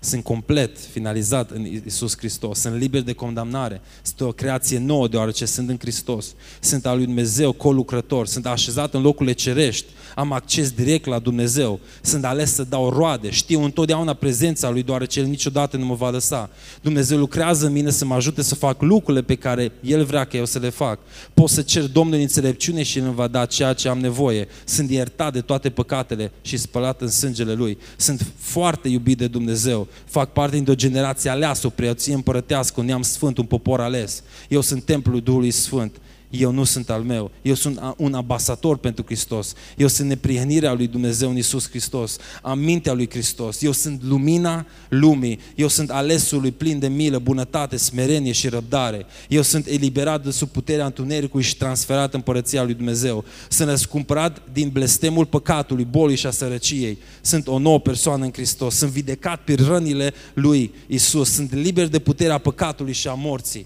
Sunt complet, finalizat în Isus Hristos. Sunt liber de condamnare. Sunt o creație nouă deoarece sunt în Hristos. Sunt al lui Dumnezeu colucrător. Sunt așezat în locurile cerești. Am acces direct la Dumnezeu. Sunt ales să dau roade. Știu întotdeauna prezența lui deoarece El niciodată nu mă va lăsa. Dumnezeu lucrează în mine să mă ajute să fac lucrurile pe care El vrea că eu să le fac. Pot să cer Domnului înțelepciune și El îmi va da ceea ce am nevoie. Sunt iertat de toate păcatele și spălat în sângele Lui. Sunt foarte iubit de Dumnezeu. Fac parte dintr-o generație aleasă, o preoție împărătească, un neam sfânt, un popor ales. Eu sunt templul Duhului Sfânt. Eu nu sunt al meu. Eu sunt a- un ambasador pentru Hristos. Eu sunt neprihănirea lui Dumnezeu în Isus Hristos. Am mintea lui Hristos. Eu sunt lumina lumii. Eu sunt alesul lui plin de milă, bunătate, smerenie și răbdare. Eu sunt eliberat de sub puterea întunericului și transferat în împărăția lui Dumnezeu. Sunt răscumpărat din blestemul păcatului, bolii și a sărăciei. Sunt o nouă persoană în Hristos. Sunt vindecat pe rănile lui Isus. Sunt liber de puterea păcatului și a morții.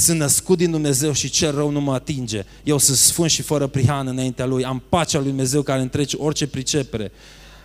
Sunt născut din Dumnezeu și cel rău nu mă atinge. Eu sunt sfânt și fără prihană înaintea Lui. Am pacea Lui Dumnezeu care întrece orice pricepere.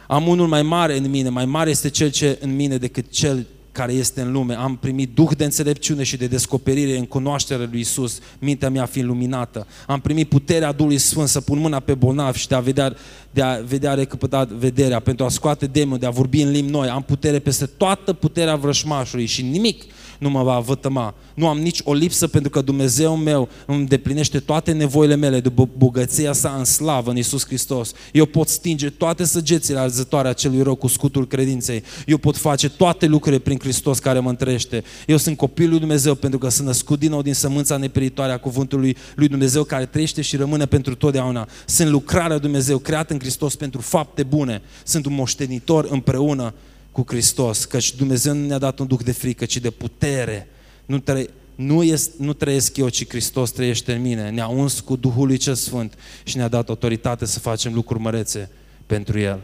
Am unul mai mare în mine, mai mare este cel ce în mine decât cel care este în lume. Am primit duh de înțelepciune și de descoperire în cunoașterea lui Isus, mintea mea fiind luminată. Am primit puterea Duhului Sfânt să pun mâna pe bolnav și de a vedea, de a vedea recăpăta vederea, pentru a scoate demonul, de a vorbi în limbi noi. Am putere peste toată puterea vrășmașului și nimic nu mă va vătăma. Nu am nici o lipsă pentru că Dumnezeu meu îmi deplinește toate nevoile mele de bogăția sa în slavă în Isus Hristos. Eu pot stinge toate săgețile arzătoare a celui rău cu scutul credinței. Eu pot face toate lucrurile prin Hristos care mă întrește. Eu sunt copilul lui Dumnezeu pentru că sunt născut din nou din sămânța neperitoare a cuvântului lui Dumnezeu care trăiește și rămâne pentru totdeauna. Sunt lucrarea lui Dumnezeu creată în Hristos pentru fapte bune. Sunt un moștenitor împreună cu Hristos, căci Dumnezeu nu ne-a dat un duc de frică, ci de putere. Nu, trăi, nu, este, nu trăiesc eu, ci Hristos trăiește în mine. Ne-a uns cu Duhul lui cel Sfânt și ne-a dat autoritate să facem lucruri mărețe pentru El.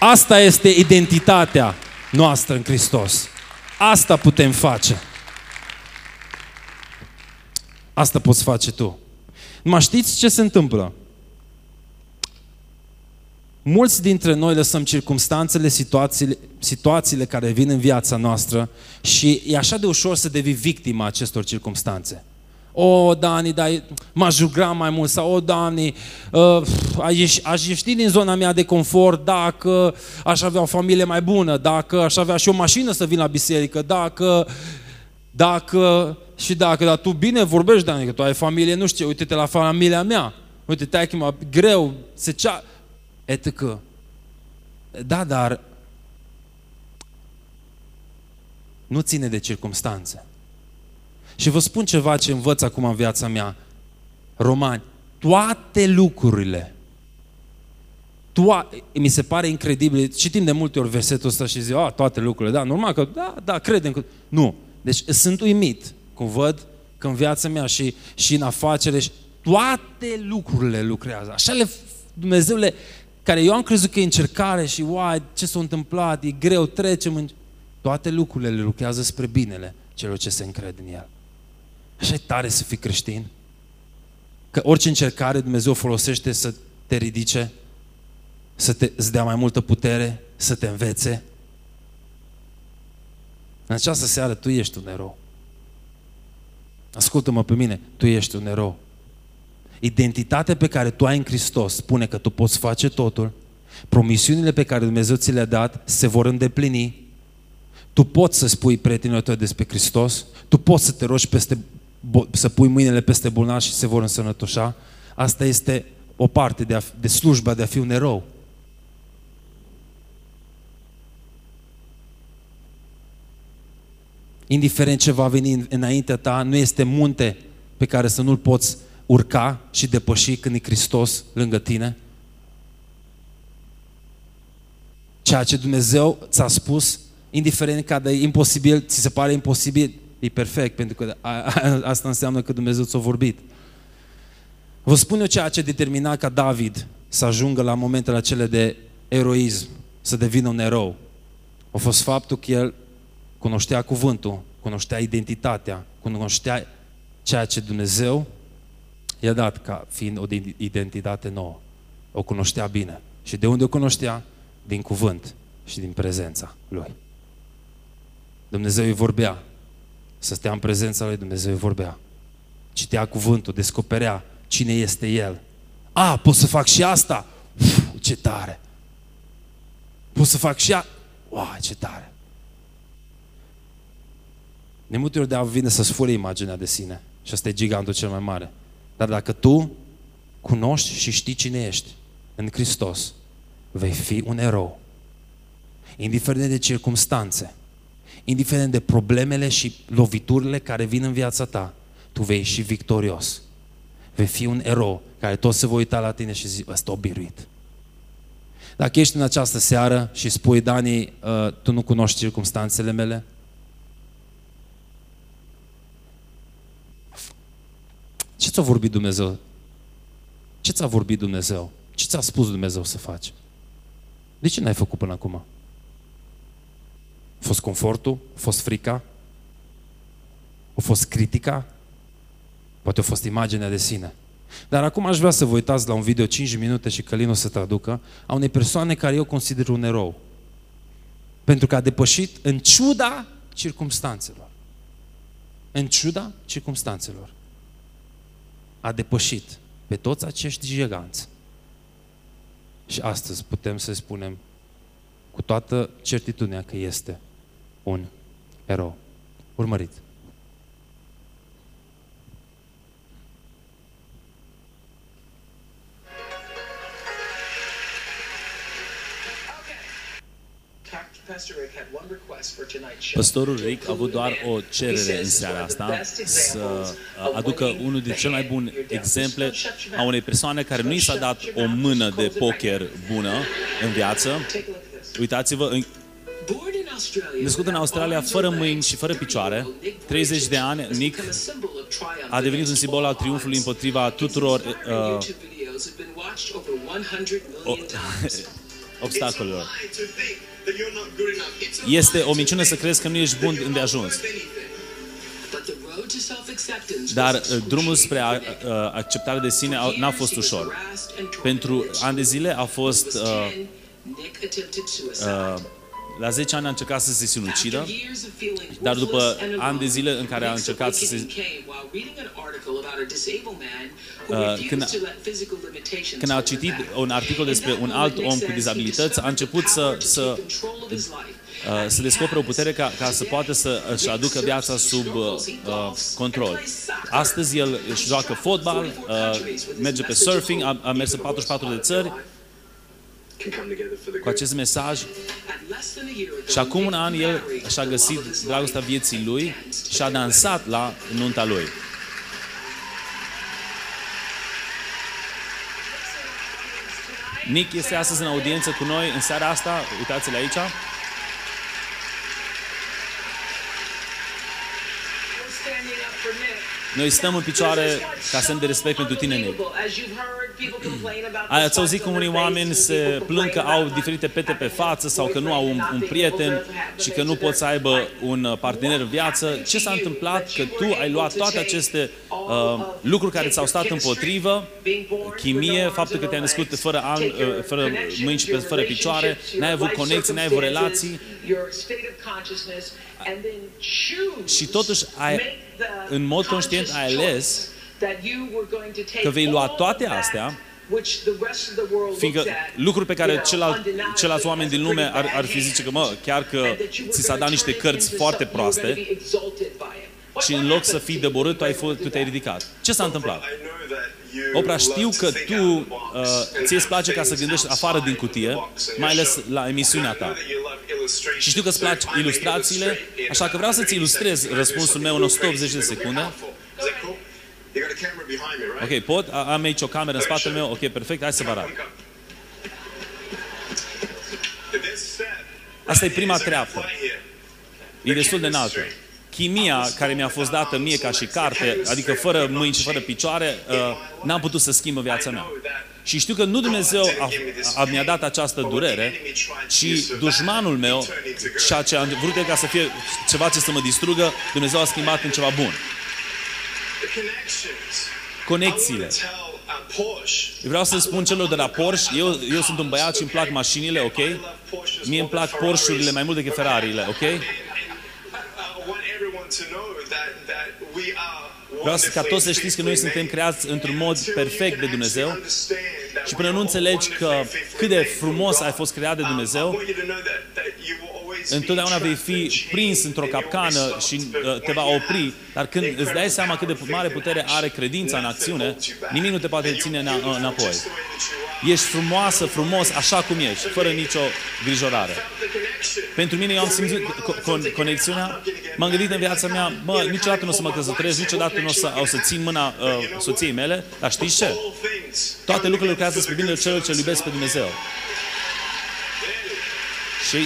Asta este identitatea noastră în Hristos. Asta putem face. Asta poți face tu. Mă știți ce se întâmplă? Mulți dintre noi lăsăm circumstanțele, situațiile, situațiile care vin în viața noastră și e așa de ușor să devii victima acestor circumstanțe. O, Dani, dar m-aș juca mai mult sau, o, Dani, uh, aș, aș ieși din zona mea de confort dacă aș avea o familie mai bună, dacă aș avea și o mașină să vin la biserică, dacă, dacă și dacă, dar tu bine vorbești, Dani, că tu ai familie, nu știu, uite-te la familia mea, uite, te-ai chemat greu, se cea etc. Da, dar nu ține de circumstanțe. Și vă spun ceva ce învăț acum în viața mea. Romani, toate lucrurile, to- mi se pare incredibil, citim de multe ori versetul ăsta și zic, a, toate lucrurile, da, normal că, da, da, credem că... Nu, deci sunt uimit cum văd că în viața mea și, și în afacere, și toate lucrurile lucrează. Așa le, Dumnezeu le, care eu am crezut că e încercare și uai, ce s-a întâmplat, e greu, trecem în... Toate lucrurile le lucrează spre binele celor ce se încred în El. Așa e tare să fii creștin. Că orice încercare Dumnezeu folosește să te ridice. să te, îți dea mai multă putere, să te învețe. În această seară tu ești un erou. Ascultă-mă pe mine, tu ești un erou. Identitatea pe care tu ai în Hristos spune că tu poți face totul, promisiunile pe care Dumnezeu ți le-a dat se vor îndeplini, tu poți să spui prietenilor tău despre Hristos, tu poți să te rogi peste, să pui mâinile peste bolnavi și se vor însănătoșa. Asta este o parte de, a, de slujba de a fi un erou. Indiferent ce va veni înaintea ta, nu este munte pe care să nu-l poți urca și depăși când e Hristos lângă tine. Ceea ce Dumnezeu ți-a spus, indiferent că e imposibil, ți se pare imposibil, e perfect, pentru că a, a, asta înseamnă că Dumnezeu ți-a vorbit. Vă spun eu ceea ce determina ca David să ajungă la momentele acele de eroism, să devină un erou. A fost faptul că el cunoștea cuvântul, cunoștea identitatea, cunoștea ceea ce Dumnezeu i-a dat ca fiind o identitate nouă. O cunoștea bine. Și de unde o cunoștea? Din cuvânt și din prezența Lui. Dumnezeu îi vorbea. Să stea în prezența Lui, Dumnezeu îi vorbea. Citea cuvântul, descoperea cine este El. A, pot să fac și asta? Uf, ce tare! Pot să fac și a... Wow, ce tare! De multe ori de vine să-ți fure imaginea de sine. Și asta e gigantul cel mai mare. Dar dacă tu cunoști și știi cine ești în Hristos, vei fi un erou. Indiferent de circumstanțe, indiferent de problemele și loviturile care vin în viața ta, tu vei ieși victorios. Vei fi un erou care tot se voi uita la tine și zic, ăsta o biruit. Dacă ești în această seară și spui, Dani, uh, tu nu cunoști circumstanțele mele, Ce ți-a vorbit Dumnezeu? Ce ți-a vorbit Dumnezeu? Ce ți-a spus Dumnezeu să faci? De ce n-ai făcut până acum? A fost confortul? A fost frica? A fost critica? Poate a fost imaginea de sine. Dar acum aș vrea să vă uitați la un video 5 minute și Călin o să traducă a unei persoane care eu consider un erou. Pentru că a depășit în ciuda circumstanțelor. În ciuda circumstanțelor a depășit pe toți acești giganți. Și astăzi putem să spunem cu toată certitudinea că este un erou. Urmăriți. Pastorul Rick a avut doar o cerere în seara asta să aducă unul din cele mai bune exemple a unei persoane care nu i s-a dat o mână de poker bună în viață. Uitați-vă, Născut în Australia fără mâini și fără picioare, 30 de ani, Nick a devenit un simbol al triumfului împotriva tuturor uh, o, [laughs] obstacolelor. Este o minciună să crezi că nu ești bun îndeajuns. Dar uh, drumul spre a, uh, acceptare de sine n-a fost ușor. Pentru ani de zile a fost uh, uh, la 10 ani a încercat să se sinucidă, dar după ani de zile în care a încercat să se... Uh, când, a, când a citit un articol despre un alt om cu dizabilități, a început să, să, uh, să descopere o putere ca, ca să poată să își aducă viața sub uh, control. Astăzi el își joacă fotbal, uh, merge pe surfing, a, a mers în 44 de țări, cu acest mesaj și acum un an el și-a găsit dragostea vieții lui și a dansat la nunta lui. Nick este astăzi în audiență cu noi în seara asta, uitați-l aici. Noi stăm în picioare ca semn de respect pentru tine negru. Ați auzit cum unii oameni se plâng că au diferite pete pe față sau că nu au un, un prieten și că nu pot să aibă un partener în viață. Ce s-a întâmplat? Că tu ai luat toate aceste uh, lucruri care ți-au stat împotrivă, chimie, faptul că te-ai născut fără, an, uh, fără mâini și fără picioare, n-ai avut conexii, n-ai avut relații. Și totuși, ai, în mod conștient, ai ales că vei lua toate astea Fiindcă lucruri pe care celălalt, ceilalți oameni din lume ar, ar fi zice că, mă, chiar că ți s-a dat niște cărți foarte proaste și în loc să fii deborât, tu, ai fost, tu te-ai ridicat. Ce s-a întâmplat? Opra, știu că tu uh, ție îți place ca să gândești afară din cutie, mai ales la emisiunea ta. Și știu că îți plac ilustrațiile, așa că vreau să-ți ilustrez răspunsul meu în 180 de secunde. Ok, pot? Am aici o cameră în spatele meu. Ok, perfect. Hai să vă arăt. Asta e prima treaptă. E destul de înaltă. Chimia care mi-a fost dată mie ca și carte, adică fără mâini și fără picioare, uh, n-am putut să schimbă viața mea. Și știu că nu Dumnezeu a, a, mi-a dat această durere, ci dușmanul meu, ceea ce a vrut ca să fie ceva ce să mă distrugă, Dumnezeu a schimbat în ceva bun conexiile. Vreau să spun celor de la Porsche, eu, eu sunt un băiat și îmi plac mașinile, ok? Mie îmi plac Porsche-urile mai mult decât Ferrari-ile, ok? Vreau să, ca toți să știți că noi suntem creați într-un mod perfect de Dumnezeu și până nu înțelegi că cât de frumos ai fost creat de Dumnezeu, întotdeauna vei fi prins într-o capcană și uh, te va opri, dar când îți dai seama cât de mare putere are credința în acțiune, nimic nu te poate ține înapoi. Ești frumoasă, frumos, așa cum ești, fără nicio grijorare. Pentru mine, eu am simțit con- conexiunea, m-am gândit în viața mea, mă, niciodată nu o să mă căsătoresc, niciodată nu o să, o să țin mâna uh, soției mele, dar știți ce? Toate lucrurile lucrează spre binele celor ce iubesc pe Dumnezeu. Și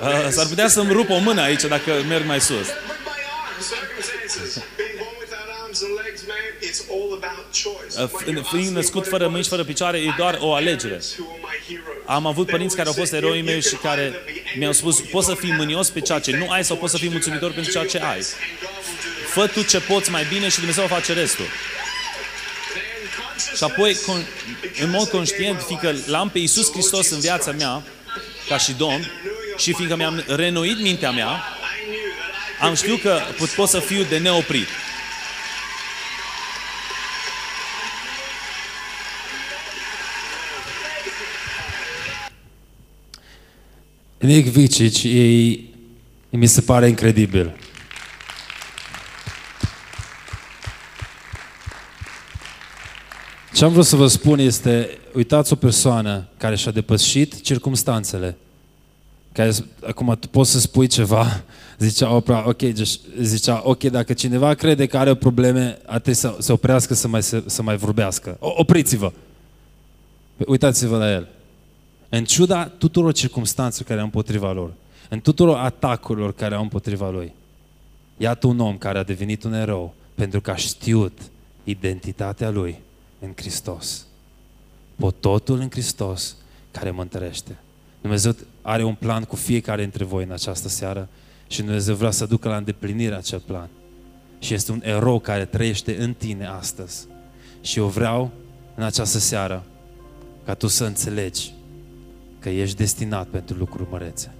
Uh, s-ar putea să-mi rup o mână aici dacă merg mai sus. Uh, fiind născut fără mâini și fără picioare, e doar o alegere. Am avut părinți care au fost eroii mei și care mi-au spus, poți să fii mânios pe ceea ce nu ai sau poți să fii mulțumitor pentru ceea ce ai. Fă tu ce poți mai bine și Dumnezeu va face restul. Și apoi, în mod conștient, fiindcă l-am pe Iisus Hristos în viața mea, ca și Domn, și fiindcă mi-am renoit mintea mea, am știut că pot, pot să fiu de neoprit. Nick Vicic, e, mi se pare incredibil. Ce am vrut să vă spun este, uitați o persoană care și-a depășit circumstanțele, care, acum tu poți să spui ceva, [laughs] zicea Oprah, ok, deci, zicea, ok, dacă cineva crede că are probleme, ar trebui să se oprească să mai, să, să mai vorbească. O, opriți-vă! Uitați-vă la el. În ciuda tuturor circumstanțelor care au împotriva lor, în tuturor atacurilor care au împotriva lui, iată un om care a devenit un erou pentru că a știut identitatea lui în Hristos. Pot totul în Hristos care mă întărește. Dumnezeu are un plan cu fiecare dintre voi în această seară și Dumnezeu vrea să ducă la îndeplinire acel plan. Și este un erou care trăiește în tine astăzi. Și eu vreau în această seară ca tu să înțelegi că ești destinat pentru lucruri mărețe.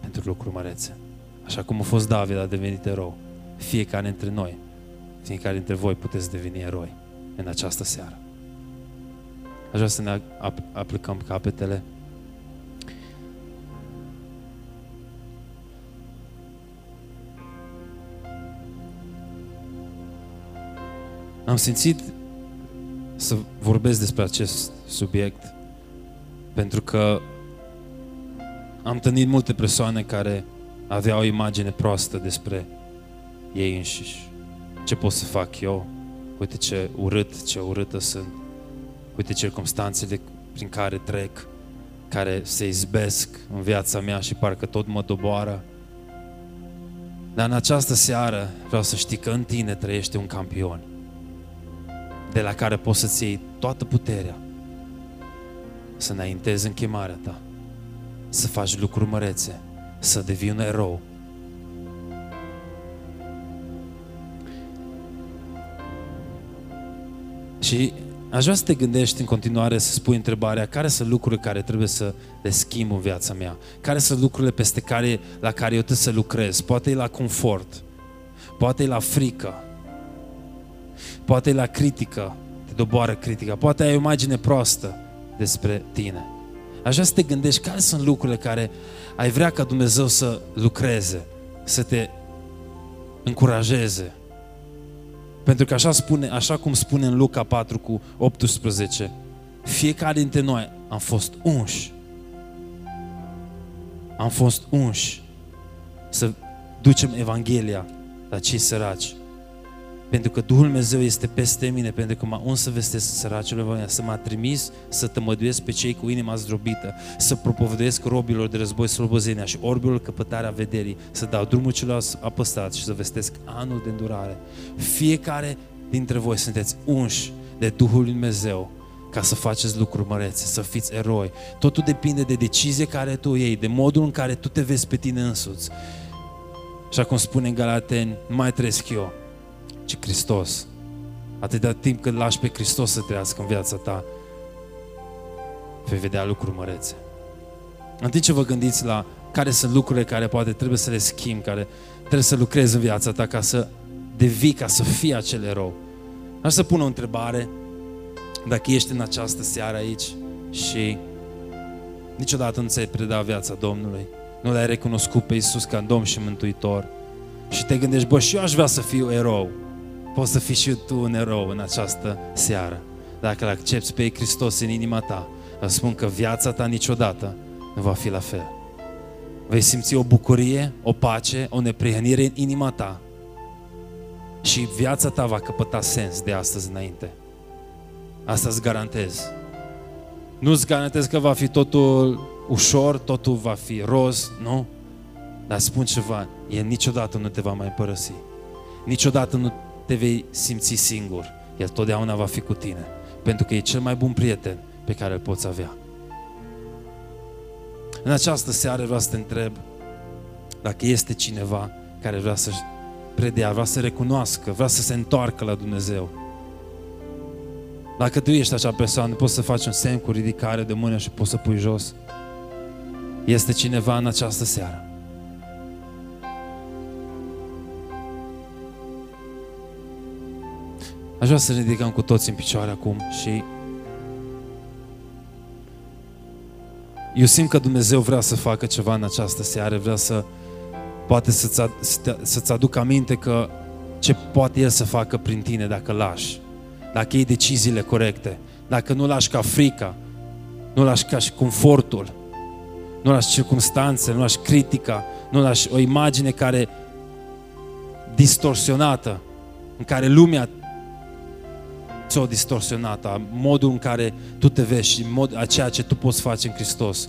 Pentru lucruri mărețe. Așa cum a fost David, a devenit erou. Fiecare dintre noi, fiecare dintre voi puteți deveni eroi în această seară. Aș vrea să ne aplicăm capetele. Am simțit să vorbesc despre acest subiect pentru că am întâlnit multe persoane care aveau o imagine proastă despre ei înșiși. Ce pot să fac eu? Uite ce urât, ce urâtă sunt. Uite circumstanțele prin care trec, care se izbesc în viața mea și parcă tot mă doboară. Dar în această seară vreau să știi că în tine trăiește un campion de la care poți să-ți iei toată puterea să înaintezi în chemarea ta, să faci lucruri mărețe, să devii un erou. Și aș vrea să te gândești în continuare să spui întrebarea care sunt lucrurile care trebuie să le schimb în viața mea? Care sunt lucrurile peste care, la care eu trebuie să lucrez? Poate e la confort, poate e la frică, poate e la critică, te doboară critica, poate ai o imagine proastă despre tine. Aș vrea să te gândești care sunt lucrurile care ai vrea ca Dumnezeu să lucreze, să te încurajeze. Pentru că așa, spune, așa cum spune în Luca 4 cu 18, fiecare dintre noi am fost unși. Am fost unși să ducem Evanghelia la cei săraci. Pentru că Duhul Dumnezeu este peste mine, pentru că m-a uns să vestesc săracilor Evanghelia, să m-a trimis să tămăduiesc pe cei cu inima zdrobită, să propovăduiesc robilor de război slobozenia și orbilor căpătarea vederii, să dau drumul celor apăstați și să vestesc anul de îndurare. Fiecare dintre voi sunteți unși de Duhul lui Dumnezeu ca să faceți lucruri mărețe, să fiți eroi. Totul depinde de decizie care tu iei, de modul în care tu te vezi pe tine însuți. Așa cum spune în Galateni, nu mai trăiesc eu, ci Hristos. Atâta timp cât lași pe Hristos să trăiască în viața ta, vei vedea lucruri mărețe. În timp ce vă gândiți la care sunt lucrurile care poate trebuie să le schimbi, care trebuie să lucrezi în viața ta ca să devii, ca să fii acel erou. Aș să pun o întrebare, dacă ești în această seară aici și niciodată nu ți-ai predat viața Domnului, nu l-ai recunoscut pe Iisus ca Domn și Mântuitor și te gândești, bă, și eu aș vrea să fiu erou. Poți să fii și tu un erou în această seară. Dacă îl accepti pe Hristos în inima ta, îți spun că viața ta niciodată nu va fi la fel. Vei simți o bucurie, o pace, o neprihănire în inima ta și viața ta va căpăta sens de astăzi înainte. Asta îți garantez. Nu îți garantez că va fi totul ușor, totul va fi roz, nu? Dar spun ceva, El niciodată nu te va mai părăsi. Niciodată nu te vei simți singur. El totdeauna va fi cu tine. Pentru că e cel mai bun prieten pe care îl poți avea. În această seară vreau să te întreb dacă este cineva care vrea să predea, vrea să recunoască, vrea să se întoarcă la Dumnezeu. Dacă tu ești acea persoană, poți să faci un semn cu ridicare de mână și poți să pui jos. Este cineva în această seară Aș vrea să ne ridicăm cu toți în picioare acum și eu simt că Dumnezeu vrea să facă ceva în această seară, vrea să poate să-ți, să-ți aducă aminte că ce poate El să facă prin tine dacă lași, dacă iei deciziile corecte, dacă nu lași ca frica, nu lași ca și confortul, nu lași circunstanțe, nu lași critica, nu lași o imagine care distorsionată, în care lumea ți-o distorsionată, modul în care tu te vezi și mod, a ceea ce tu poți face în Hristos.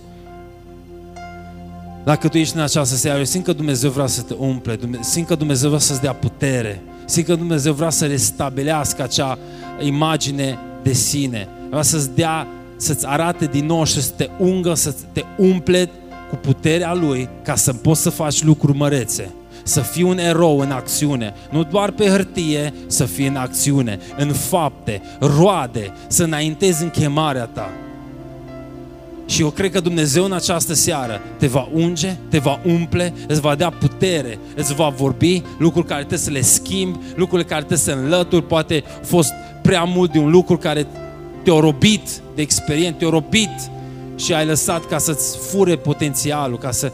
Dacă tu ești în această seară, eu simt că Dumnezeu vrea să te umple, simt că Dumnezeu vrea să-ți dea putere, simt că Dumnezeu vrea să restabilească acea imagine de sine, vrea să-ți dea, să-ți arate din nou și să te ungă, să te umple cu puterea Lui ca să poți să faci lucruri mărețe să fii un erou în acțiune, nu doar pe hârtie, să fii în acțiune, în fapte, roade, să înaintezi în chemarea ta. Și eu cred că Dumnezeu în această seară te va unge, te va umple, îți va da putere, îți va vorbi lucruri care trebuie să le schimbi, lucruri care trebuie să înlături, poate a fost prea mult de un lucru care te-a robit de experiență, te-a robit și ai lăsat ca să-ți fure potențialul, ca să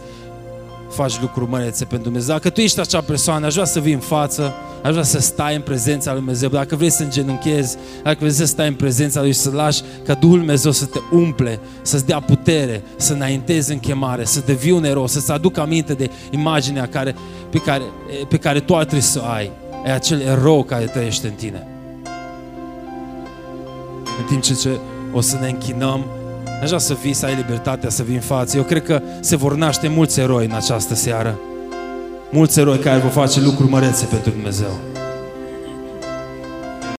faci lucruri mărețe pentru Dumnezeu. Dacă tu ești acea persoană, aș vrea să vii în față, aș vrea să stai în prezența lui Dumnezeu. Dacă vrei să îngenunchezi, dacă vrei să stai în prezența lui și să lași ca Duhul Dumnezeu să te umple, să-ți dea putere, să înaintezi în chemare, să devii un erou, să-ți aducă aminte de imaginea care, pe, care, pe care tu ar trebui să o ai. E acel erou care trăiește în tine. În timp ce o să ne închinăm, Aș vrea să vii, să ai libertatea să vii în față. Eu cred că se vor naște mulți eroi în această seară. mulți eroi care vor face lucruri mărețe pentru Dumnezeu.